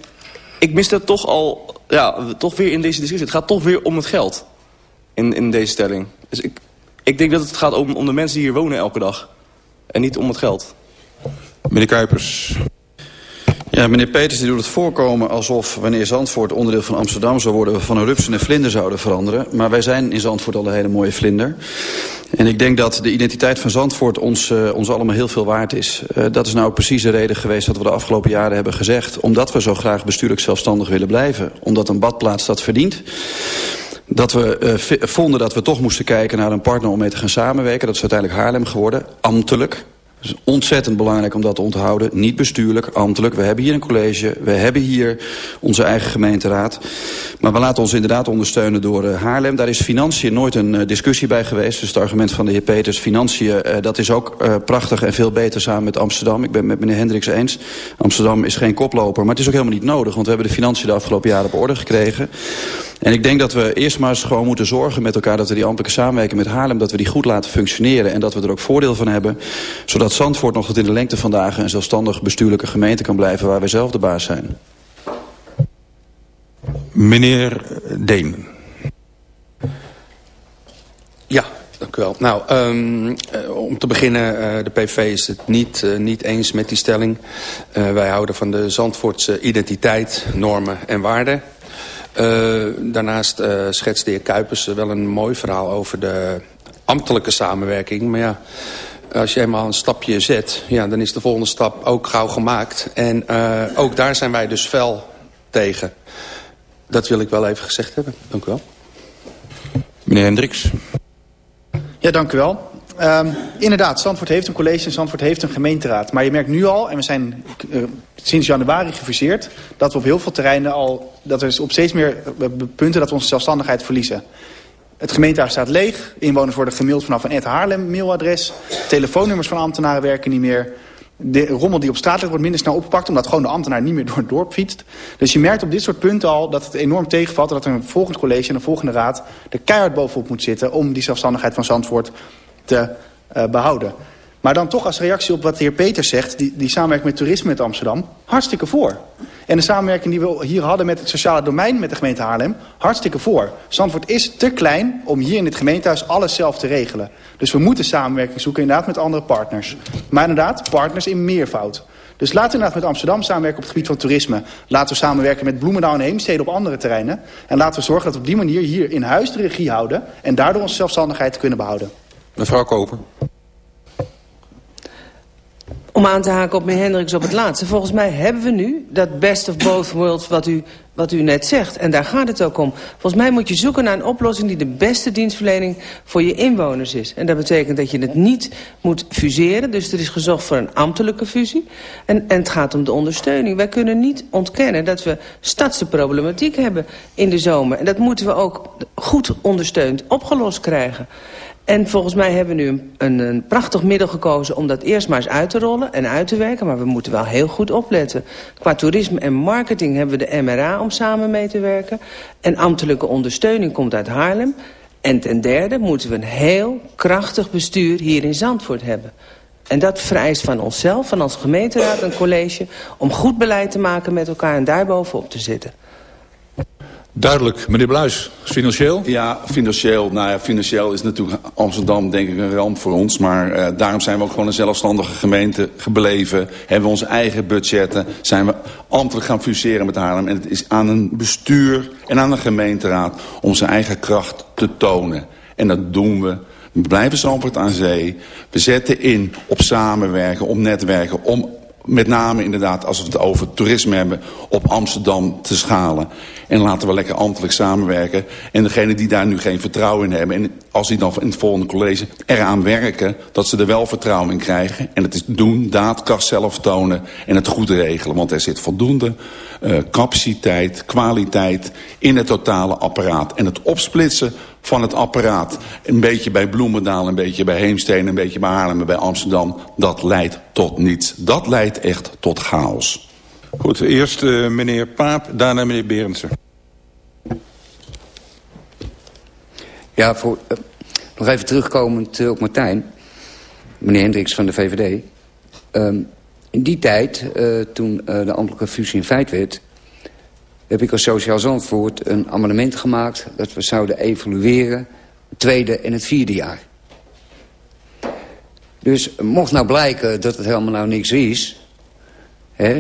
ik mis dat toch al, ja, toch weer in deze discussie. Het gaat toch weer om het geld in, in deze stelling. Dus ik, ik denk dat het gaat om, om de mensen die hier wonen elke dag. En niet om het geld. Meneer Kuipers. Ja, meneer Peters die doet het voorkomen alsof wanneer Zandvoort onderdeel van Amsterdam zou worden... we van een rups en vlinder zouden veranderen. Maar wij zijn in Zandvoort al een hele mooie vlinder. En ik denk dat de identiteit van Zandvoort ons, uh, ons allemaal heel veel waard is. Uh, dat is nou precies de reden geweest dat we de afgelopen jaren hebben gezegd. Omdat we zo graag bestuurlijk zelfstandig willen blijven. Omdat een badplaats dat verdient dat we uh, vonden dat we toch moesten kijken naar een partner om mee te gaan samenwerken. Dat is uiteindelijk Haarlem geworden, ambtelijk. Is ontzettend belangrijk om dat te onthouden. Niet bestuurlijk, ambtelijk. We hebben hier een college. We hebben hier onze eigen gemeenteraad. Maar we laten ons inderdaad ondersteunen door uh, Haarlem. Daar is financiën nooit een uh, discussie bij geweest. Dus het argument van de heer Peters, financiën, uh, dat is ook prachtig en veel beter samen met Amsterdam. Ik ben het met meneer Hendricks eens. Amsterdam is geen koploper, maar het is ook helemaal niet nodig. Want we hebben de financiën de afgelopen jaren op orde gekregen. En ik denk dat we eerst maar eens gewoon moeten zorgen met elkaar... dat we die ambtelijke samenwerking met Haarlem... dat we die goed laten functioneren en dat we er ook voordeel van hebben. Zodat Zandvoort nog tot in de lengte van dagen... een zelfstandig bestuurlijke gemeente kan blijven... waar wij zelf de baas zijn. Meneer Deen. Ja, dank u wel. Nou, um, uh, om te beginnen, uh, de PV is het niet, uh, niet eens met die stelling. wij houden van de Zandvoortse identiteit, normen en waarden. Uh, daarnaast uh, schetst de heer Kuipers wel een mooi verhaal over de ambtelijke samenwerking. Maar ja, als je eenmaal een stapje zet, ja, dan is de volgende stap ook gauw gemaakt. En uh, ook daar zijn wij dus fel tegen. Dat wil ik wel even gezegd hebben. Dank u wel. Meneer Hendricks. Ja, dank u wel. Um, inderdaad, Zandvoort heeft een college en Zandvoort heeft een gemeenteraad. Maar je merkt nu al, en we zijn uh, sinds januari gefuseerd... dat we op heel veel terreinen al, dat er op steeds meer punten dat we onze zelfstandigheid verliezen. Het gemeentehuis staat leeg. Inwoners worden gemaild vanaf een Ed Haarlem mailadres. Telefoonnummers van ambtenaren werken niet meer. De rommel die op straat ligt wordt minder snel opgepakt... omdat gewoon de ambtenaar niet meer door het dorp fietst. Dus je merkt op dit soort punten al dat het enorm tegenvalt... en dat er een volgend college en een volgende raad er keihard bovenop moet zitten... om die zelfstandigheid van Zandvoort te uh, behouden. Maar dan toch als reactie op wat de heer Peters zegt... die, die samenwerking met toerisme met Amsterdam, hartstikke voor. En de samenwerking die we hier hadden met het sociale domein met de gemeente Haarlem, hartstikke voor. Zandvoort is te klein om hier in het gemeentehuis alles zelf te regelen. Dus we moeten samenwerking zoeken inderdaad met andere partners. Maar inderdaad, partners in meervoud. Dus laten we inderdaad met Amsterdam samenwerken op het gebied van toerisme. Laten we samenwerken met Bloemendaal en Heemstede op andere terreinen. En laten we zorgen dat we op die manier hier in huis de regie houden... en daardoor onze zelfstandigheid kunnen behouden. Mevrouw Koper. Om aan te haken op meneer Hendricks op het laatste. Volgens mij hebben we nu dat best of both worlds wat u, wat u net zegt. En daar gaat het ook om. Volgens mij moet je zoeken naar een oplossing die de beste dienstverlening voor je inwoners is. En dat betekent dat je het niet moet fuseren. Dus er is gezocht voor een ambtelijke fusie. En, en het gaat om de ondersteuning. Wij kunnen niet ontkennen dat we stadse problematiek hebben in de zomer. En dat moeten we ook goed ondersteund opgelost krijgen. En volgens mij hebben we nu een, een, prachtig middel gekozen om dat eerst maar eens uit te rollen en uit te werken. Maar we moeten wel heel goed opletten. Qua toerisme en marketing hebben we de MRA om samen mee te werken. En ambtelijke ondersteuning komt uit Haarlem. En ten derde moeten we een heel krachtig bestuur hier in Zandvoort hebben. En dat vereist van onszelf, van ons gemeenteraad en college... om goed beleid te maken met elkaar en daarbovenop te zitten. Duidelijk. Meneer Bluis, financieel? Ja, financieel. Nou ja, financieel is natuurlijk Amsterdam denk ik een ramp voor ons. Maar uh, daarom zijn we ook gewoon een zelfstandige gemeente gebleven. Hebben we onze eigen budgetten. Zijn we ambtelijk gaan fuseren met Haarlem. En het is aan een bestuur en aan een gemeenteraad om zijn eigen kracht te tonen. En dat doen we. We blijven Zandvoort aan zee. We zetten in op samenwerken, op netwerken, om met name inderdaad, als we het over toerisme hebben, op Amsterdam te schalen. En laten we lekker ambtelijk samenwerken. En degenen die daar nu geen vertrouwen in hebben... en als die dan in het volgende college eraan werken... dat ze er wel vertrouwen in krijgen. En het is doen, daadkracht zelf tonen en het goed regelen. Want er zit voldoende uh, capaciteit, kwaliteit in het totale apparaat. En het opsplitsen van het apparaat. Een beetje bij Bloemendaal, een beetje bij Heemsteen, een beetje bij Haarlem en bij Amsterdam. Dat leidt tot niets. Dat leidt echt tot chaos. Goed, eerst uh, meneer Paap, daarna meneer Berendsen. Ja, voor, uh, nog even terugkomend uh, op Martijn. Meneer Hendricks van de VVD. Um, in die tijd, toen de ambtelijke fusie in feit werd... heb ik als Sociaal Zandvoort een amendement gemaakt... dat we zouden evalueren het tweede en het vierde jaar. Dus mocht nou blijken dat het helemaal nou niks is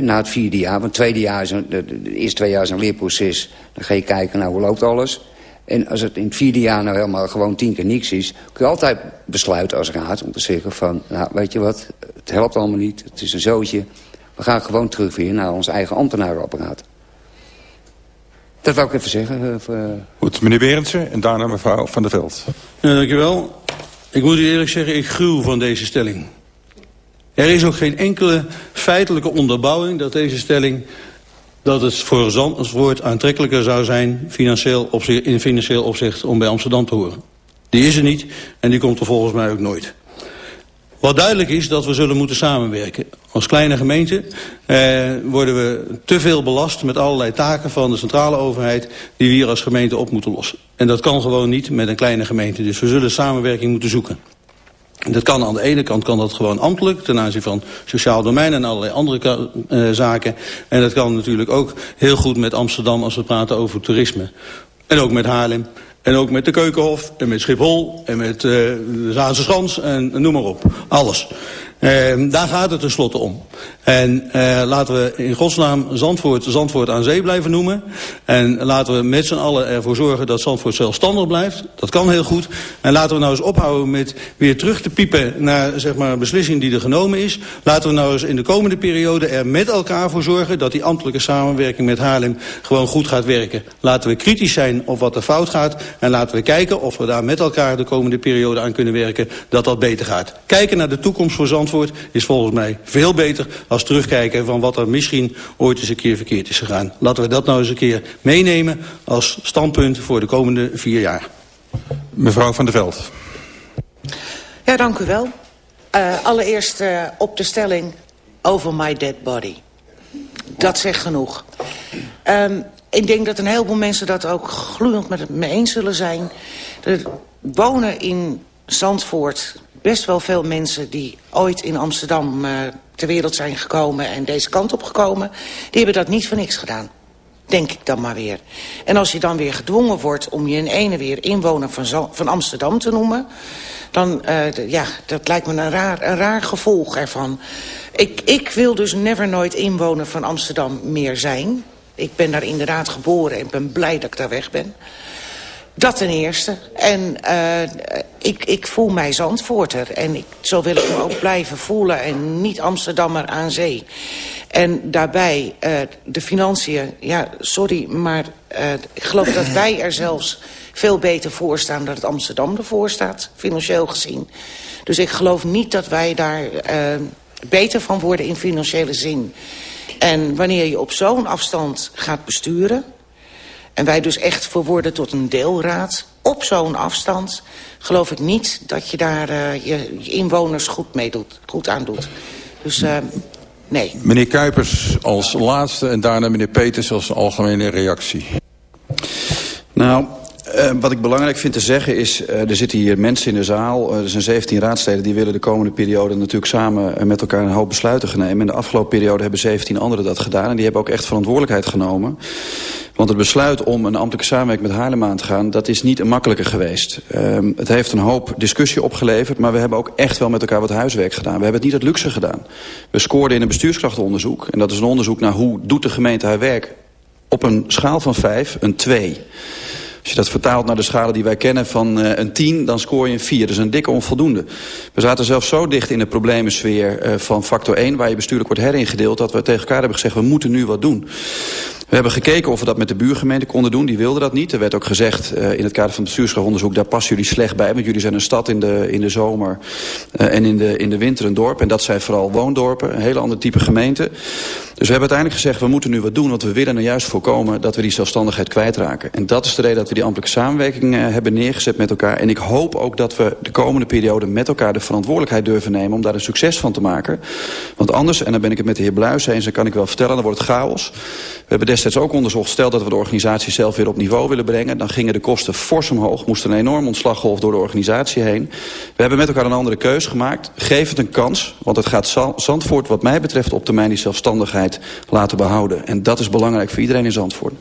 na het vierde jaar. Want het tweede jaar is een, eerste twee jaar is een leerproces. Dan ga je kijken, nou, hoe loopt alles? En als het in het vierde jaar nou helemaal gewoon tien keer niks is... kun je altijd besluiten als raad om te zeggen van... nou, weet je wat, het helpt allemaal niet, het is een zootje. We gaan gewoon terug weer naar ons eigen ambtenarenapparaat. Dat wou ik even zeggen. Uh, Goed, meneer Berendsen en daarna mevrouw Van der Veld. Ja, dankjewel. Ik moet u eerlijk zeggen, ik gruw van deze stelling. Er is ook geen enkele feitelijke onderbouwing dat deze stelling... dat het voor Zandvoort aantrekkelijker zou zijn financieel opzicht, in financieel opzicht om bij Amsterdam te horen. Die is er niet en die komt er volgens mij ook nooit. Wat duidelijk is dat we zullen moeten samenwerken. Als kleine gemeente eh, worden we te veel belast met allerlei taken van de centrale overheid... die we hier als gemeente op moeten lossen. En dat kan gewoon niet met een kleine gemeente. Dus we zullen samenwerking moeten zoeken. Dat kan aan de ene kant kan dat gewoon ambtelijk ten aanzien van sociaal domein en allerlei andere uh, zaken. En dat kan natuurlijk ook heel goed met Amsterdam als we praten over toerisme. En ook met Haarlem. En ook met de Keukenhof en met Schiphol en met uh, de Zaanse Schans en noem maar op. Alles. Uh, daar gaat het tenslotte om. En uh, laten we in godsnaam Zandvoort, Zandvoort aan zee blijven noemen. En laten we met z'n allen ervoor zorgen dat Zandvoort zelfstandig blijft. Dat kan heel goed. En laten we nou eens ophouden met weer terug te piepen naar zeg maar, een beslissing die er genomen is. Laten we nou eens in de komende periode er met elkaar voor zorgen... dat die ambtelijke samenwerking met Haarlem gewoon goed gaat werken. Laten we kritisch zijn op wat er fout gaat. En laten we kijken of we daar met elkaar de komende periode aan kunnen werken... dat dat beter gaat. Kijken naar de toekomst voor Zandvoort is volgens mij veel beter als terugkijken van wat er misschien ooit eens een keer verkeerd is gegaan. Laten we dat nou eens een keer meenemen als standpunt voor de komende vier jaar. Mevrouw van der Veld. Ja, dank u wel. Uh, allereerst uh, op de stelling over my dead body. Dat zegt genoeg. Um, ik denk dat een heleboel mensen dat ook gloeiend met me eens zullen zijn. Er wonen in Zandvoort best wel veel mensen die ooit in Amsterdam uh, ter wereld zijn gekomen en deze kant op gekomen... die hebben dat niet voor niks gedaan. Denk ik dan maar weer. En als je dan weer gedwongen wordt om je in ene weer inwoner van, van Amsterdam te noemen... dan, uh, ja, dat lijkt me een raar, een raar gevolg ervan. Ik, ik wil dus never nooit inwoner van Amsterdam meer zijn. Ik ben daar inderdaad geboren en ben blij dat ik daar weg ben. Dat ten eerste. En uh, ik, ik voel mij Zandvoorter. En ik, zo wil ik me ook blijven voelen. En niet Amsterdammer aan zee. En daarbij, uh, de financiën... Ja, sorry, maar uh, ik geloof dat wij er zelfs veel beter voor staan... dan het Amsterdam ervoor staat, financieel gezien. Dus ik geloof niet dat wij daar beter van worden in financiële zin. En wanneer je op zo'n afstand gaat besturen... en wij dus echt verworden tot een deelraad... op zo'n afstand geloof ik niet dat je daar uh, je, je, inwoners goed, mee doet, goed aan doet. Dus uh, nee. Meneer Kuipers als laatste en daarna meneer Peters als algemene reactie. Nou, uh, wat ik belangrijk vind te zeggen is... Uh, er zitten hier mensen in de zaal. Uh, er zijn 17 raadsleden die willen de komende periode... natuurlijk samen met elkaar een hoop besluiten nemen. In de afgelopen periode hebben 17 anderen dat gedaan. En die hebben ook echt verantwoordelijkheid genomen. Want het besluit om een ambtelijke samenwerking met Haarlem aan te gaan... dat is niet een makkelijke geweest. Um, het heeft een hoop discussie opgeleverd... maar we hebben ook echt wel met elkaar wat huiswerk gedaan. We hebben het niet uit luxe gedaan. We scoorden in een bestuurskrachtenonderzoek. En dat is een onderzoek naar hoe doet de gemeente haar werk... op een schaal van 5, een 2. Als je dat vertaalt naar de schalen die wij kennen van uh, een 10, dan scoor je een 4. Dat is een dikke onvoldoende. We zaten zelfs zo dicht in de problemensfeer uh, van factor 1... waar je bestuurlijk wordt heringedeeld... dat we tegen elkaar hebben gezegd, we moeten nu wat doen. We hebben gekeken of we dat met de buurgemeente konden doen. Die wilden dat niet. Er werd ook gezegd uh, in het kader van het bestuurschapsonderzoek... daar passen jullie slecht bij, want jullie zijn een stad in de, in de zomer... Uh, en in de, in de winter een dorp. En dat zijn vooral woondorpen, een hele ander type gemeente. Dus we hebben uiteindelijk gezegd, we moeten nu wat doen... want we willen er juist voorkomen dat we die zelfstandigheid kwijtraken. En dat is de reden dat we die ambtelijke samenwerking uh, hebben neergezet met elkaar. En ik hoop ook dat we de komende periode met elkaar de verantwoordelijkheid durven nemen... om daar een succes van te maken. Want anders, en dan ben ik het met de heer Bluis eens... dan kan ik wel vertellen, dan wordt het chaos. We hebben destijds ook onderzocht, stel dat we de organisatie zelf weer op niveau willen brengen... dan gingen de kosten fors omhoog, moest een enorm ontslaggolf door de organisatie heen. We hebben met elkaar een andere keus gemaakt. Geef het een kans, want het gaat Zandvoort wat mij betreft op termijn die zelfstandigheid laten behouden. En dat is belangrijk voor iedereen in Zandvoort.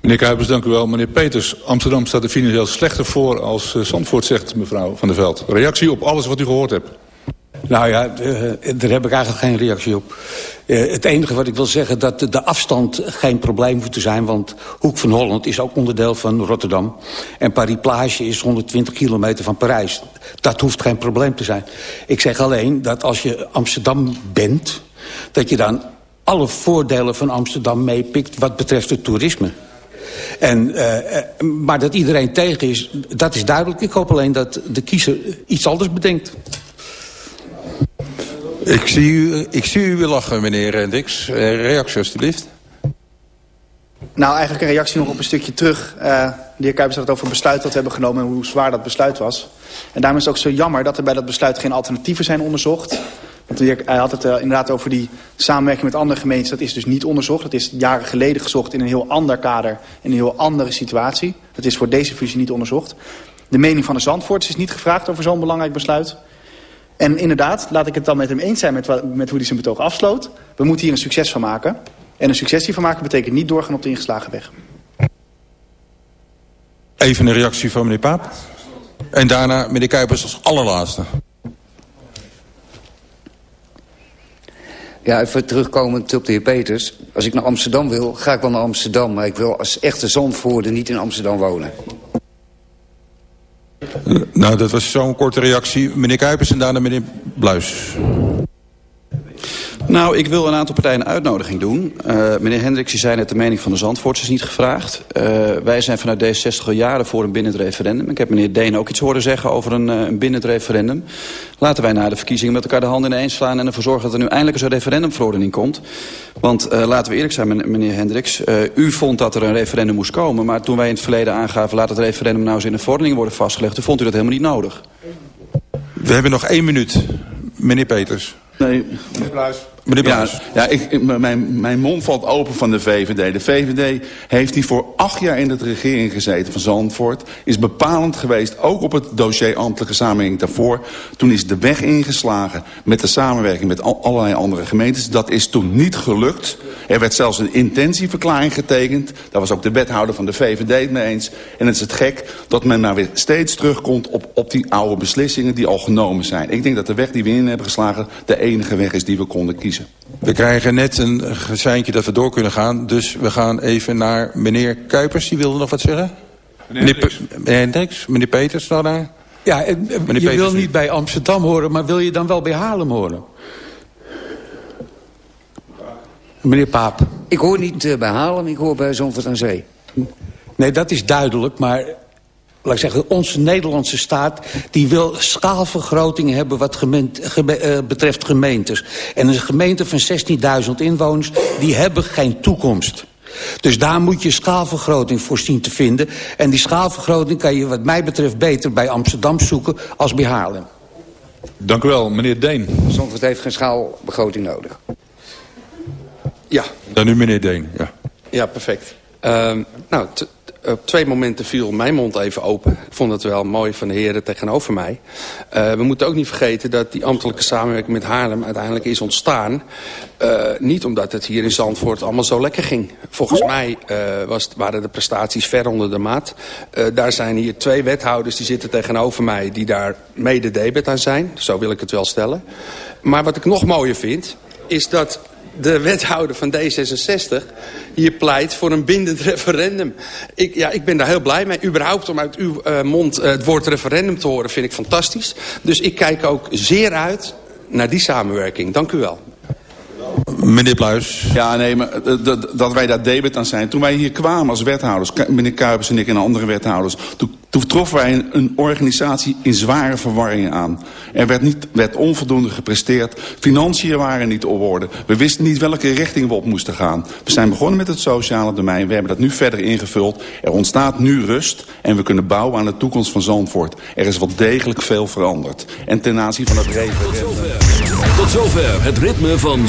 Meneer Kuipers, dank u wel. Meneer Peters, Amsterdam staat er financieel slechter voor als uh, Zandvoort zegt, mevrouw Van der Veld. Reactie op alles wat u gehoord hebt. Nou ja, daar heb ik eigenlijk geen reactie op. Uh, het enige wat ik wil zeggen, dat de afstand geen probleem te zijn... want Hoek van Holland is ook onderdeel van Rotterdam. En Paris-Plage is 120 kilometer van Parijs. Dat hoeft geen probleem te zijn. Ik zeg alleen dat als je Amsterdam bent... dat je dan alle voordelen van Amsterdam meepikt wat betreft het toerisme. En, uh, maar dat iedereen tegen is, dat is duidelijk. Ik hoop alleen dat de kiezer iets anders bedenkt. Ik zie u, ik zie u weer lachen, meneer Rendix. Reactie, alstublieft. Nou, eigenlijk een reactie nog op een stukje terug. Uh, de heer Kuipers had het over een besluit dat we hebben genomen... en hoe zwaar dat besluit was. En daarom is het ook zo jammer dat er bij dat besluit geen alternatieven zijn onderzocht. Want hij had het uh, inderdaad over die samenwerking met andere gemeentes. Dat is dus niet onderzocht. Dat is jaren geleden gezocht in een heel ander kader... in een heel andere situatie. Dat is voor deze fusie niet onderzocht. De mening van de Zandvoorts is niet gevraagd over zo'n belangrijk besluit... En inderdaad, laat ik het dan met hem eens zijn met, met hoe hij zijn betoog afsloot. We moeten hier een succes van maken. En een succes hiervan maken betekent niet doorgaan op de ingeslagen weg. Even een reactie van meneer Paap. En daarna meneer Kuipers als allerlaatste. Ja, even terugkomend op de heer Peters. Als ik naar Amsterdam wil, ga ik wel naar Amsterdam. Maar ik wil als echte Zandvoorder niet in Amsterdam wonen. Nou, dat was zo'n korte reactie. Meneer Kuipers en daarna meneer Bluis. Nou, ik wil een aantal partijen een uitnodiging doen. Uh, meneer Hendricks, u zei net de mening van de Zandvoorts is niet gevraagd. Uh, wij zijn vanuit D66 al jaren voor een bindend referendum. Ik heb meneer Deen ook iets horen zeggen over een, uh, een bindend referendum. Laten wij na de verkiezingen met elkaar de handen ineens slaan... en ervoor zorgen dat er nu eindelijk eens een referendumverordening komt. Want laten we eerlijk zijn, meneer Hendricks. u vond dat er een referendum moest komen... maar toen wij in het verleden aangaven... laat het referendum nou eens in een verordening worden vastgelegd... toen vond u dat helemaal niet nodig. We hebben nog één minuut. Meneer Peters. Nee. Meneer Bluis. Ja, ja ik, mijn, mijn mond valt open van de VVD. De VVD heeft hier voor acht jaar in de regering gezeten van Zandvoort. Is bepalend geweest, ook op het dossier ambtelijke samenwerking daarvoor. Toen is de weg ingeslagen met de samenwerking met allerlei andere gemeentes. Dat is toen niet gelukt. Er werd zelfs een intentieverklaring getekend. Daar was ook de wethouder van de VVD het mee eens. En het is het gek dat men nou weer steeds terugkomt op, op die oude beslissingen die al genomen zijn. Ik denk dat de weg die we in hebben geslagen de enige weg is die we konden kiezen. We krijgen net een gezeintje dat we door kunnen gaan. Dus we gaan even naar meneer Kuipers. Die wilde nog wat zeggen? Meneer, meneer Hendricks. Meneer Peters nog daar? Ja, eh, je wil niet bij Amsterdam horen, maar wil je dan wel bij Haarlem horen? Meneer Paap. Ik hoor niet uh, bij Haarlem, ik hoor bij Zandvoort aan Zee. Nee, dat is duidelijk, maar laat ik zeggen, onze Nederlandse staat... die wil schaalvergroting hebben wat gemeent, geme, uh, betreft gemeentes. En een gemeente van 16.000 inwoners, die hebben geen toekomst. Dus daar moet je schaalvergroting voor zien te vinden. En die schaalvergroting kan je wat mij betreft beter bij Amsterdam zoeken als bij Haarlem. Dank u wel, meneer Deen. Zandvoort heeft geen schaalbegroting nodig. Ja. Dan nu meneer Deen, ja. Ja, perfect. Uh, nou, op twee momenten viel mijn mond even open. Ik vond het wel mooi van de heren tegenover mij. Uh, we moeten ook niet vergeten dat die ambtelijke samenwerking met Haarlem uiteindelijk is ontstaan. Uh, niet omdat het hier in Zandvoort allemaal zo lekker ging. Volgens mij was, waren de prestaties ver onder de maat. daar zijn hier twee wethouders die zitten tegenover mij die daar mede debet aan zijn. Zo wil ik het wel stellen. Maar wat ik nog mooier vind is dat de wethouder van D66 hier pleit voor een bindend referendum. Ik, ja, ik ben daar heel blij mee. Überhaupt om uit uw uh, mond uh, het woord referendum te horen vind ik fantastisch. Dus ik kijk ook zeer uit naar die samenwerking. Dank u wel. Meneer Pluis. Ja, nee, maar dat wij daar debet aan zijn. Toen wij hier kwamen als wethouders, meneer Kuipers en ik en andere wethouders... toen, toen troffen wij een, een, organisatie in zware verwarringen aan. Er werd, niet, werd onvoldoende gepresteerd. Financiën waren niet op orde. We wisten niet welke richting we op moesten gaan. We zijn begonnen met het sociale domein. We hebben dat nu verder ingevuld. Er ontstaat nu rust en we kunnen bouwen aan de toekomst van Zandvoort. Er is wel degelijk veel veranderd. En ten aanzien van het referendum... Tot zover, Tot zover het ritme van